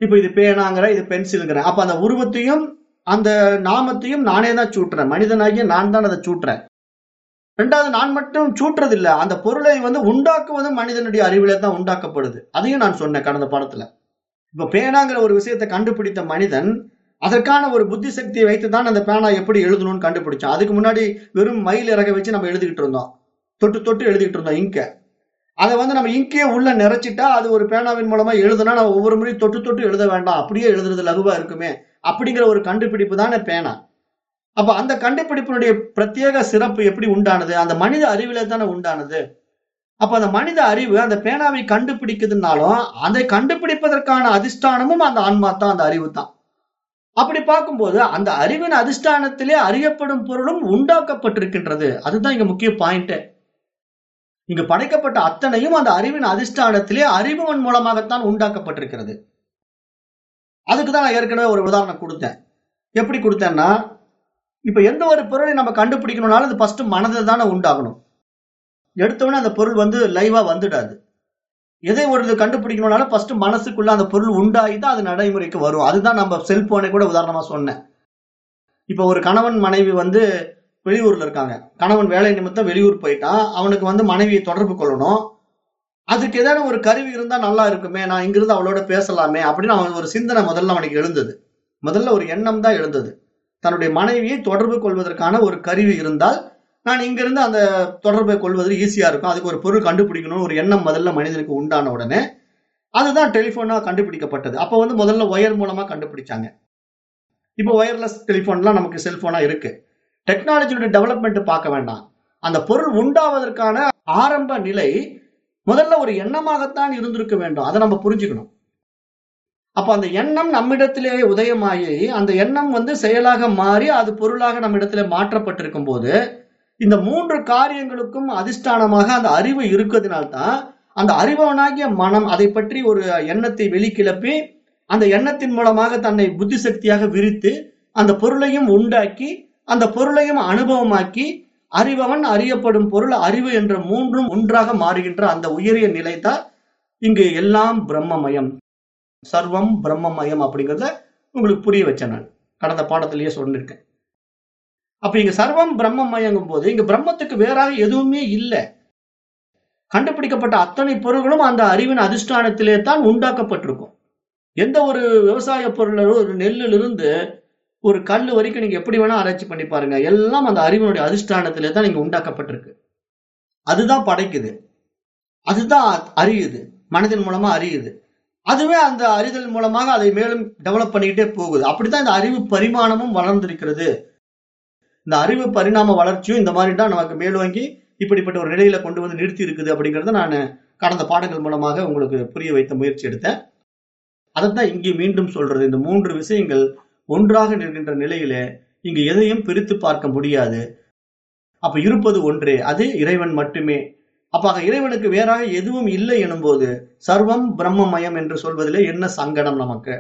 இப்ப இது பேனாங்கிற இது பென்சிலுங்கிற. அப்ப அந்த உருவத்தையும் அந்த நாமத்தையும் நானே தான் சூட்டுறேன். மனிதனாகிய நான் தான் அதை சூட்டுறேன். ரெண்டாவது நான் மட்டும் சூட்டுறது அந்த பொருளை வந்து உண்டாக்குவதும் மனிதனுடைய அறிவிலே தான் உண்டாக்கப்படுது. அதையும் நான் சொன்னேன் கடந்த படத்துல. இப்ப பேனாங்கிற ஒரு விஷயத்தை கண்டுபிடித்த மனிதன் அதற்கான ஒரு புத்தி சக்தியை வைத்து தான் அந்த பேனா எப்படி எழுதணும்னு கண்டுபிடிச்சோம் அதுக்கு முன்னாடி வெறும் மயில் இறக வச்சு நம்ம எழுதிக்கிட்டு இருந்தோம். தொட்டு தொட்டு எழுதிக்கிட்டு இருந்தோம் இங்க. அதை வந்து நம்ம இங்கே உள்ள நிறைச்சிட்டா அது ஒரு பேனாவின் மூலமா எழுதுனா நம்ம ஒவ்வொரு முறையும் தொட்டு தொட்டு எழுத வேண்டாம். அப்படியே எழுதுறது லகுவா இருக்குமே. அப்படிங்கிற ஒரு கண்டுபிடிப்பு தானே பேனா. அப்ப அந்த கண்டுபிடிப்பினுடைய பிரத்யேக சிறப்பு எப்படி உண்டானது? அந்த மனித அறிவில தானே உண்டானது. அப்ப அந்த மனித அறிவு அந்த பேனாவை கண்டுபிடிக்குதுனாலும் அதை கண்டுபிடிப்பதற்கான அதிஷ்டானமும் அந்த ஆன்மா தான் அந்த அறிவு தான். அப்படி பார்க்கும்போது அந்த அறிவின் அதிஷ்டானத்திலே அறியப்படும் பொருளும் உண்டாக்கப்பட்டிருக்கின்றது. அதுதான் இங்க முக்கிய பாயிண்ட் இங்கு படைக்கப்பட்ட அத்தனையும் அந்த அறிவின் அதிஷ்டானத்திலே அறிவுவன் மூலமாகத்தான் உண்டாக்கப்பட்டிருக்கிறது. அதுக்கு தான் நான் ஏற்கனவே ஒரு உதாரணம் கொடுத்தேன். எப்படி கொடுத்தேன்னா இப்ப எந்த ஒரு பொருளை நம்ம கண்டுபிடிக்கணும்னாலும் அது ஃபர்ஸ்ட் மனதில் தானே உண்டாகணும். எடுத்தவொடனே அந்த பொருள் வந்து லைவா வந்துடாது. எதை ஒரு கண்டுபிடிக்கணும்னாலும் ஃபர்ஸ்ட் மனசுக்குள்ள அந்த பொருள் உண்டாகி தான் அது நடைமுறைக்கு வரும். அதுதான் நம்ம செல்போனை கூட உதாரணமா சொன்னேன். இப்ப ஒரு கணவன் மனைவி வந்து வெளியூர்ல இருக்காங்க. கணவன் வேலை நிமித்தம் வெளியூர் போயிட்டான். அவனுக்கு வந்து மனைவியை தொடர்பு கொள்ளணும். அதுக்கு ஏதாவது ஒரு கருவி இருந்தா நல்லா இருக்குமே நான் இங்கிருந்து அவளோட பேசலாமே அப்படின்னு அவன் ஒரு சிந்தனை முதல்ல அவனுக்கு எழுந்தது. முதல்ல ஒரு எண்ணம் தான் எழுந்தது. தன்னுடைய மனைவியை தொடர்பு கொள்வதற்கான ஒரு கருவி இருந்தால் நான் இங்கிருந்து அந்த தொடர்பை கொள்வது ஈஸியாக இருக்கும். அதுக்கு ஒரு பொருள் கண்டுபிடிக்கணும்னு ஒரு எண்ணம் முதல்ல மனிதனுக்கு உண்டான உடனே அதுதான் டெலிஃபோனாக கண்டுபிடிக்கப்பட்டது. அப்போ வந்து முதல்ல ஒயர் மூலமாக கண்டுபிடிச்சாங்க. இப்போ ஒயர்லெஸ் டெலிஃபோன்லாம் நமக்கு செல்ஃபோனாக இருக்கு. டெக்னாலஜியோட டெவலப்மெண்ட் பார்க்க வேண்டாம். அந்த பொருள் உண்டாவதற்கான ஆரம்ப நிலை முதல்ல ஒரு எண்ணமாகத்தான் இருந்திருக்க வேண்டும். அதை நம்ம புரிஞ்சுக்கணும். அப்ப அந்த எண்ணம் நம்மிடத்திலே உதயமாகி அந்த எண்ணம் வந்து செயலாக மாறி அது பொருளாக நம்மிடத்திலே மாற்றப்பட்டிருக்கும் போது இந்த மூன்று காரியங்களுக்கும் அதிஷ்டானமாக அந்த அறிவு இருக்கிறதுனால்தான் அந்த அறிபவனாகிய மனம் அதை பற்றி ஒரு எண்ணத்தை வெளிக்கிளப்பி அந்த எண்ணத்தின் மூலமாக தன்னை புத்தி சக்தியாக விரித்து அந்த பொருளையும் உண்டாக்கி அந்த பொருளையும் அனுபவமாக்கி அறிபவன் அறியப்படும் பொருள் அறிவு என்ற மூன்றும் ஒன்றாக மாறுகின்ற அந்த உயரிய நிலை தான் இங்கு எல்லாம் பிரம்மமயம். சர்வம் பிரம்மமயம் அப்படிங்கிறத உங்களுக்கு புரிய வச்சேன் நான். கடந்த பாடத்திலேயே சொல்லியிருக்கேன். அப்ப இங்க சர்வம் பிரம்மமயங்கும் போது இங்க பிரம்மத்துக்கு வேறாக எதுவுமே இல்லை. கண்டுபிடிக்கப்பட்ட அத்தனை பொருள்களும் அந்த அறிவின் அதிஷ்டானத்திலே தான் உண்டாக்கப்பட்டிருக்கும். எந்த ஒரு விவசாய பொருள் ஒரு நெல்லிலிருந்து ஒரு கல் வரைக்கும் நீங்க எப்படி வேணா ஆராய்ச்சி பண்ணி பாருங்க. எல்லாம் அந்த அறிவினுடைய அதிஷ்டானத்திலே தான் நீங்க உண்டாக்கப்பட்டிருக்கு. அதுதான் படைக்குது. அதுதான் அறியுது. மனதின் மூலமா அறியுது. அதுவே அந்த அறிதல் மூலமாக அதை மேலும் டெவலப் பண்ணிக்கிட்டே போகுது. அப்படித்தான் இந்த அறிவு பரிமாணமும் வளர்ந்திருக்கிறது. இந்த அறிவு பரிணாம வளர்ச்சியும் இந்த மாதிரி தான் நமக்கு மேலோங்கி இப்படிப்பட்ட ஒரு நிலையில கொண்டு வந்து நிறுத்தி இருக்குது அப்படிங்கிறத நான் கடந்த பாடங்கள் மூலமாக உங்களுக்கு புரிய வைத்த முயற்சி எடுத்தேன். அதைத்தான் இங்கே மீண்டும் சொல்றது. இந்த மூன்று விஷயங்கள் ஒன்றாக நிற்கின்ற நிலையில இங்கு எதையும் பிரித்து பார்க்க முடியாது. அப்ப இருப்பது ஒன்றே. அது இறைவன் மட்டுமே. அப்ப இறைவனுக்கு வேறாக எதுவும் இல்லை எனும்போது சர்வம் பிரம்மமயம் என்று சொல்வதிலே என்ன சங்கடம் நமக்கு?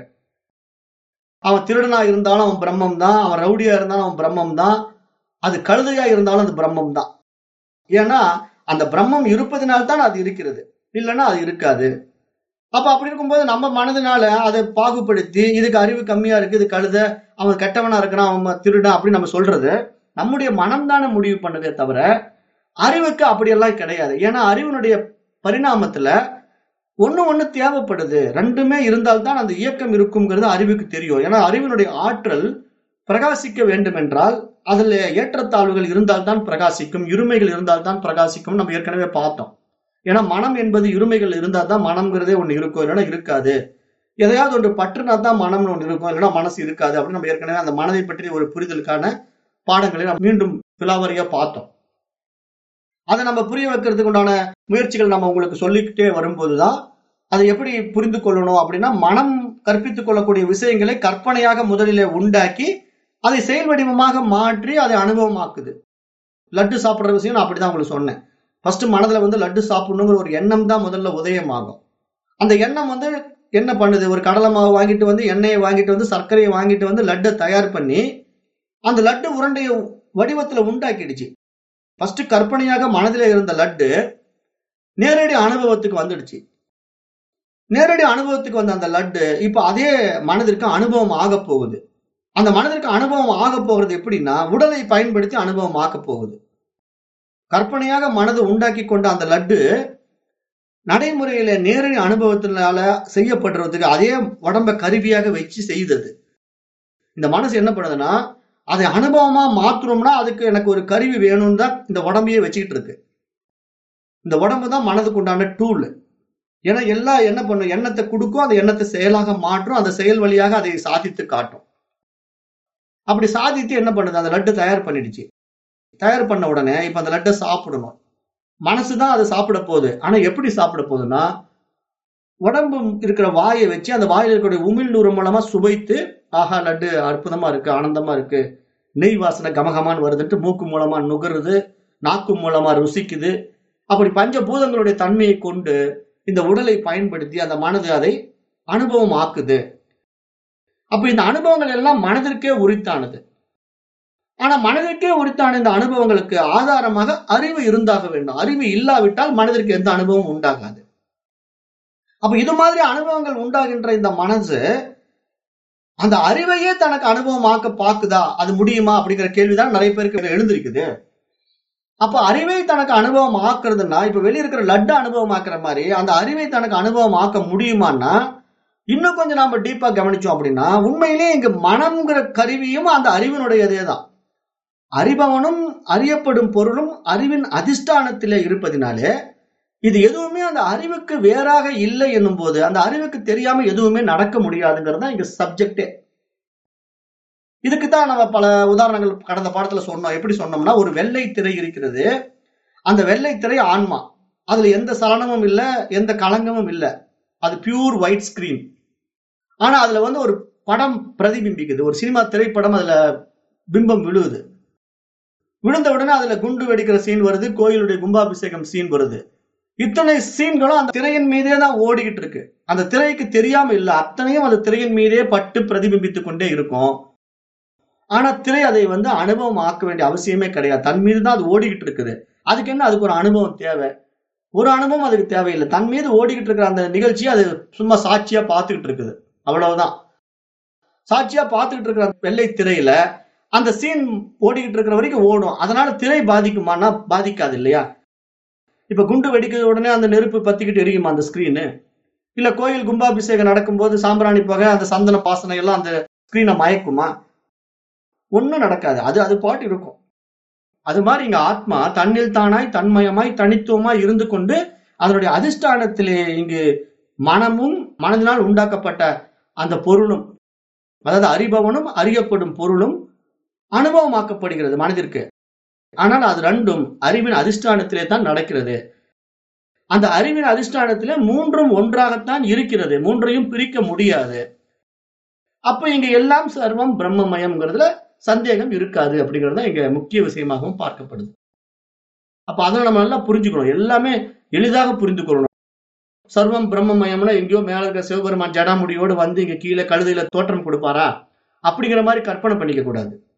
அவன் திருடனா இருந்தாலும் அவன் பிரம்மம் தான் அவன் ரவுடியா இருந்தாலும் அவன் பிரம்மம் தான் அது கழுதையா இருந்தாலும் அது பிரம்மம் தான் ஏன்னா அந்த பிரம்மம் இருப்பதனால்தான் அது இருக்கிறது. இல்லைன்னா அது இருக்காது. அப்ப அப்படி இருக்கும்போது நம்ம மனதினால அதை பாகுபடுத்தி இதுக்கு அறிவு கம்மியா இருக்கு இது கழுத அவன் கெட்டவனா இருக்கிறான் அவன் திருடன் அப்படின்னு நம்ம சொல்றது நம்முடைய மனம் தானே முடிவு பண்ணதே தவிர அறிவுக்கு அப்படியெல்லாம் கிடையாது. ஏன்னா அறிவினுடைய பரிணாமத்துல ஒண்ணு ஒண்ணு தேவைப்படுது. ரெண்டுமே இருந்தால்தான் அந்த இயக்கம் இருக்குங்கிறது அறிவுக்கு தெரியும். ஏன்னா அறிவினுடைய ஆற்றல் பிரகாசிக்க வேண்டும் என்றால் அதுல ஏற்றத்தாழ்வுகள் இருந்தால்தான் பிரகாசிக்கும் இருமைகள் இருந்தால்தான் பிரகாசிக்கும் நம்ம ஏற்கனவே பார்த்தோம். ஏன்னா மனம் என்பது இருமைகள் இருந்தால் தான் மனம்ங்கிறதே ஒண்ணு இருக்கும் இல்லைன்னா இருக்காது. எதையாவது ஒன்று பற்றுனா தான் மனம்னு ஒன்று இருக்கும் இல்லைன்னா மனசு இருக்காது அப்படின்னு நம்ம ஏற்கனவே அந்த மனதை பற்றி ஒரு புரிதலுக்கான பாடங்களை நம்ம மீண்டும் பிலாவரியா பார்த்தோம். அதை நம்ம புரிய வைக்கிறதுக்கு உண்டான முயற்சிகள் நம்ம உங்களுக்கு சொல்லிக்கிட்டே வரும்போதுதான் அதை எப்படி புரிந்து கொள்ளணும் அப்படின்னா மனம் கற்பித்துக் கொள்ளக்கூடிய விஷயங்களை கற்பனையாக முதலிலே உண்டாக்கி அதை செயல் வடிவமாக மாற்றி அதை அனுபவமாக்குது. லட்டு சாப்பிட்ற விஷயம் நான் அப்படிதான் உங்களுக்கு சொன்னேன். ஃபர்ஸ்ட் மனதுல வந்து லட்டு சாப்பிடணுங்கிற ஒரு எண்ணம் தான் முதல்ல உதயமாகும். அந்த எண்ணம் வந்து என்ன பண்ணுது? ஒரு கடலை மாவு வாங்கிட்டு வந்து எண்ணெயை வாங்கிட்டு வந்து சர்க்கரையை வாங்கிட்டு வந்து லட்டை தயார் பண்ணி அந்த லட்டு உருண்டைய வடிவத்துல உண்டாக்கிடுச்சு. ஃபர்ஸ்ட் கற்பனையாக மனதில இருந்த லட்டு நேரடி அனுபவத்துக்கு வந்துடுச்சு. நேரடி அனுபவத்துக்கு வந்த அந்த லட்டு இப்ப அதே மனதிற்கு அனுபவம் ஆக போகுது. அந்த மனதிற்கு அனுபவம் ஆக போகிறது எப்படின்னா உடலை பயன்படுத்தி அனுபவம் ஆக போகுது. கற்பனையாக மனது உண்டாக்கி கொண்ட அந்த லட்டு நடைமுறையில நேரடி அனுபவத்தினால செய்யப்படுறதுக்கு அதே உடம்ப கருவியாக வச்சு செய்தது. இந்த மனசு என்ன பண்ணுதுன்னா அதை அனுபவமா மாத்துறோம்னா அதுக்கு எனக்கு ஒரு கருவி வேணும்னு தான் இந்த உடம்பையே வச்சுக்கிட்டு இருக்கு. இந்த உடம்பு தான் மனதுக்கு உண்டான டூல் ஏன்னா எல்லாம் என்ன பண்ணும் எண்ணத்தை கொடுக்கும் அந்த எண்ணத்தை செயலாக மாற்றும் அந்த செயல் வழியாக அதை சாதித்து காட்டும். அப்படி சாதித்து என்ன பண்ணுது? அந்த லட்டு தயார் பண்ணிடுச்சு. தயார் பண்ண உடனே இப்ப அந்த லட்டை சாப்பிடணும். மனசுதான் அதை சாப்பிட போகுது. ஆனா எப்படி சாப்பிட போகுதுன்னா உடம்பு இருக்கிற வாயை வச்சு அந்த வாயில் இருக்கக்கூடிய உமிழ் நூறு மூலமா சுவைத்து ஆஹா லட்டு அற்புதமா இருக்கு ஆனந்தமா இருக்கு. நெய் வாசனை கமகமான்னு வருதுன்ட்டு மூக்கு மூலமா நுகருது நாக்கு மூலமா ருசிக்குது. அப்படி பஞ்சபூதங்களுடைய தன்மையை கொண்டு இந்த உடலை பயன்படுத்தி அந்த மனது அதை அனுபவம் ஆக்குது அப்ப இந்த அனுபவங்கள் எல்லாம் மனதிற்கே உரித்தானது. ஆனா மனதிற்கே உரித்தான இந்த அனுபவங்களுக்கு ஆதாரமாக அறிவு இருந்தாக வேண்டும். அறிவு இல்லாவிட்டால் மனதிற்கு எந்த அனுபவம் உண்டாகாது. அப்ப இது மாதிரி அனுபவங்கள் உண்டாகின்ற இந்த மனசு அந்த அறிவையே தனக்கு அனுபவமாக்க பாக்குதா அது முடியுமா? அப்படிங்கிற கேள்விதான் நிறைய பேருக்கு எழுந்திருக்குது. அப்ப அறிவை தனக்கு அனுபவம் ஆக்குறதுன்னா இப்ப வெளியே இருக்கிற லட்டு அனுபவம் ஆக்குற மாதிரி அந்த அறிவை தனக்கு அனுபவம் ஆக்க முடியுமான்னா இன்னும் கொஞ்சம் நாம டீப்பா கவனிச்சோம் அப்படின்னா உண்மையிலேயே இங்க மனம்ங்கிற கருவியும் அந்த அறிவினுடையதே தான் அறிபவனும் அறியப்படும் பொருளும் அறிவின் அதிஷ்டானத்திலே இருப்பதினாலே இது எதுவுமே அந்த அறிவுக்கு வேறாக இல்லை என்னும் போது அந்த அறிவுக்கு தெரியாம எதுவுமே நடக்க முடியாதுங்கிறது தான் இங்க சப்ஜெக்டே இதுக்கு தான் நம்ம பல உதாரணங்கள் கடந்த பாடத்துல சொன்னோம். எப்படி சொன்னோம்னா ஒரு வெள்ளை திரை இருக்கிறது. அந்த வெள்ளை திரை ஆன்மா. அதுல எந்த சலனமும் இல்லை எந்த களங்கமும் இல்லை. அது பியூர் ஒயிட் ஸ்கிரீன் ஆனா அதுல வந்து ஒரு படம் பிரதிபிம்பிக்குது. ஒரு சினிமா திரைப்படம் அதுல பிம்பம் விழுவுது. விழுந்த உடனே அதுல குண்டு வெடிக்கிற சீன் வருது கோயிலுடைய கும்பாபிஷேகம் சீன் வருது. இத்தனை சீன்களும் அந்த திரையின் மீதே தான் ஓடிக்கிட்டு இருக்கு. அந்த திரைக்கு தெரியாம இல்ல அத்தனையும் அந்த திரையின் மீதே பட்டு பிரதிபிம்பித்துக் கொண்டே இருக்கும். ஆனா திரை அதை வந்து அனுபவம் ஆக்க வேண்டிய அவசியமே கிடையாது. தன் மீது தான் அது ஓடிக்கிட்டு இருக்குது. அதுக்கு என்ன அதுக்கு ஒரு அனுபவம் தேவை? ஒரு அனுபவம் அதுக்கு தேவையில்லை. தன் மீது ஓடிக்கிட்டு இருக்கிற அந்த நிகழ்ச்சியை அது சும்மா சாட்சியா பார்த்துக்கிட்டு இருக்குது. அவ்வளவுதான். சாட்சியா பார்த்துக்கிட்டு இருக்கிற வெள்ளை திரையில அந்த சீன் ஓடிக்கிட்டு இருக்கிற வரைக்கும் ஓடும். அதனால திரை பாதிக்குமானா பாதிக்காது இல்லையா? இப்ப குண்டு வெடிக்கிற உடனே அந்த நெருப்பு பத்திக்கிட்டு எரியுமா அந்த ஸ்கிரீனு இல்ல கோயில் கும்பாபிஷேகம் நடக்கும்போது சாம்பிராணி புகை அந்த சந்தன பாசனை எல்லாம் அந்த ஸ்கிரீனை மயக்குமா? ஒன்றும் நடக்காது. அது அது பாட்டு இருக்கும். அது மாதிரி இங்க ஆத்மா தன்னில் தானாய் தன்மயமாய் தனித்துவமாய் இருந்து கொண்டு அதனுடைய அதிஷ்டானத்திலே இங்கு மனமும் மனதினால் உண்டாக்கப்பட்ட அந்த பொருளும் அதாவது அறிபவனும் அறியப்படும் பொருளும் அனுபவமாக்கப்படுகிறது மனதிற்கு. ஆனால் அது ரெண்டும் அறிவின் அதிஷ்டானத்திலே தான் நடக்கிறது. அந்த அறிவின் அதிஷ்டானத்திலே மூன்றும் ஒன்றாகத்தான் இருக்கிறது. மூன்றையும் பிரிக்க முடியாது. அப்ப இங்க எல்லாம் சர்வம் பிரம்மமயம்ங்கிறதுல சந்தேகம் இருக்காது அப்படிங்கிறது தான் இங்க முக்கிய விஷயமாகவும் பார்க்கப்படுது. அப்ப அதை நம்ம நல்லா புரிஞ்சுக்கணும். எல்லாமே எளிதாக புரிந்து கொள்ளணும். சர்வம் பிரம்மமயம்னா எங்கேயோ மேல இருக்க சிவபெருமான் ஜடாமுடியோடு வந்து இங்க கீழே கழுதையில தோற்றம் கொடுப்பாரா? அப்படிங்கிற மாதிரி கற்பனை பண்ணிக்க கூடாது.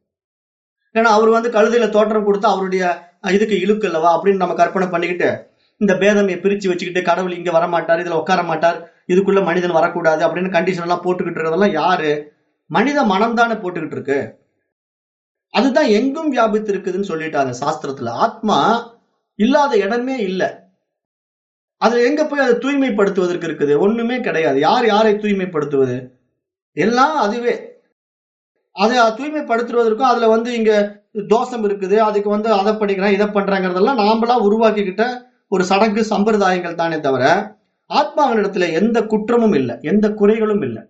ஏன்னா அவர் வந்து கழுதையில தோற்றம் கொடுத்து அவருடைய இதுக்கு இழுக்கு அல்லவா? அப்படின்னு நம்ம கற்பனை பண்ணிக்கிட்டு இந்த பேதமையை பிரிச்சு வச்சுக்கிட்டு கடவுள் இங்க வர மாட்டார் இதுல உட்கார மாட்டார் இதுக்குள்ள மனிதன் வரக்கூடாது அப்படின்னு கண்டிஷன் எல்லாம் போட்டுக்கிட்டு இருக்கிறதெல்லாம் யாரு? மனித மனம் தானே போட்டுக்கிட்டு இருக்கு. அதுதான் எங்கும் வியாபித்து இருக்குதுன்னு சொல்லிட்டாங்க சாஸ்திரத்துல. ஆத்மா இல்லாத இடமே இல்லை. அது எங்க போய் அதை தூய்மைப்படுத்துவதற்கு இருக்குது? ஒண்ணுமே கிடையாது. யார் யாரை தூய்மைப்படுத்துவது? எல்லாம் அதுவே. அதை தூய்மைப்படுத்துவதற்கும் அதுல வந்து இங்க தோஷம் இருக்குது. அதுக்கு வந்து அதை பண்ணிக்கிறேன் இதை பண்றாங்கிறதெல்லாம் நாமளா உருவாக்கிக்கிட்ட ஒரு சடங்கு சம்பிரதாயங்கள் தானே தவிர ஆத்மாவினிடத்துல எந்த குற்றமும் இல்லை எந்த குறைகளும் இல்லை.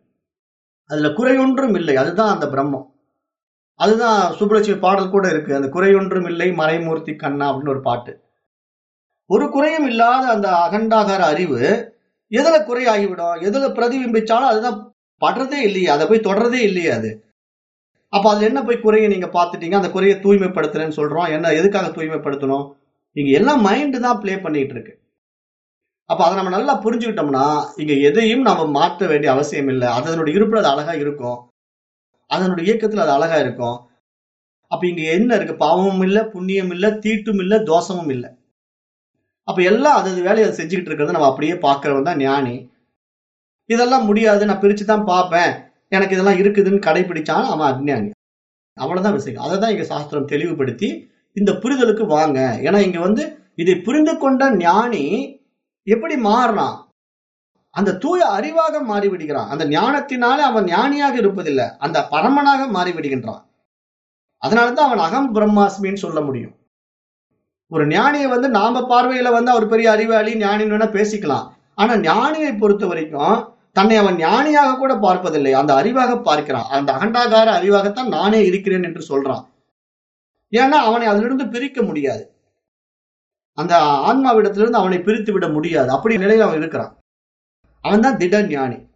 அதுல குறையொன்றும் இல்லை. அதுதான் அந்த பிரம்மம். அதுதான் சுப்புலட்சுமி பாடல் கூட இருக்கு. அந்த குறையொன்றும் இல்லை மறைமூர்த்தி கண்ணா அப்படின்னு ஒரு பாட்டு. ஒரு குறையும் இல்லாத அந்த அகண்டாகார அறிவு எதுல குறையாகிவிடும்? எதுல பிரதிபிம்பிச்சாலும் அதுதான் படுறதே இல்லையே. அதை போய் தொடர்றதே இல்லையே அது. அப்போ அதில் என்ன போய் குறைய நீங்கள் பார்த்துட்டீங்க? அந்த குறையை தூய்மைப்படுத்துறேன்னு சொல்கிறோம் என்ன எதுக்காக தூய்மைப்படுத்தணும்? இங்கே எல்லாம் மைண்டு தான் ப்ளே பண்ணிகிட்டு இருக்கு. அப்போ அதை நம்ம நல்லா புரிஞ்சுக்கிட்டோம்னா இங்கே எதையும் நம்ம மாற்ற வேண்டிய அவசியம் இல்லை. அதனுடைய இருப்பில் அது அழகாக இருக்கும். அதனுடைய இயக்கத்தில் அது அழகாக இருக்கும். அப்போ இங்கே என்ன இருக்குது பாவமும் இல்லை புண்ணியம் இல்லை தீட்டும் இல்லை தோஷமும் இல்லை. அப்போ எல்லாம் அது வேலையை செஞ்சுக்கிட்டு இருக்கிறத நம்ம அப்படியே பார்க்குறவன் தான் ஞானி. இதெல்லாம் முடியாது. நான் பிரித்து தான் பார்ப்பேன். எனக்கு இதெல்லாம் இருக்குதுன்னு கடைபிடிச்சான் அவன் அஜ்ஞானி. அவ்வளவுதான் விஷயம். அதை தான் இங்க சாஸ்திரம் தெளிவுபடுத்தி இந்த புரிதலுக்கு வாங்க. ஏன்னா இங்க வந்து இதை புரிந்து கொண்ட ஞானி எப்படி மாறுறான் அந்த தூய அறிவாக மாறிவிடுகிறான். அந்த ஞானத்தினாலே அவன் ஞானியாக இருப்பதில்லை. அந்த பரமனாக மாறிவிடுகின்றான். அதனாலதான் அவன் அகம் பிரம்மாஸ்மின்னு சொல்ல முடியும். ஒரு ஞானியை வந்து நாம பார்வையில வந்து அவர் பெரிய அறிவாளி ஞானின்னு வேணா பேசிக்கலாம். ஆனா ஞானியை பொறுத்த வரைக்கும் தன்னை அவன் ஞானியாக கூட பார்ப்பதில்லை. அந்த அறிவாக பார்க்கிறான். அந்த அகண்டாகார அறிவாகத்தான் நானே இருக்கிறேன் என்று சொல்றான். ஏன்னா அவனை அதிலிருந்து பிரிக்க முடியாது. அந்த ஆன்மாவிடத்திலிருந்து அவனை பிரித்து விட முடியாது. அப்படி நிலையில் அவன் இருக்கிறான். அவன் தான் திட ஞானி.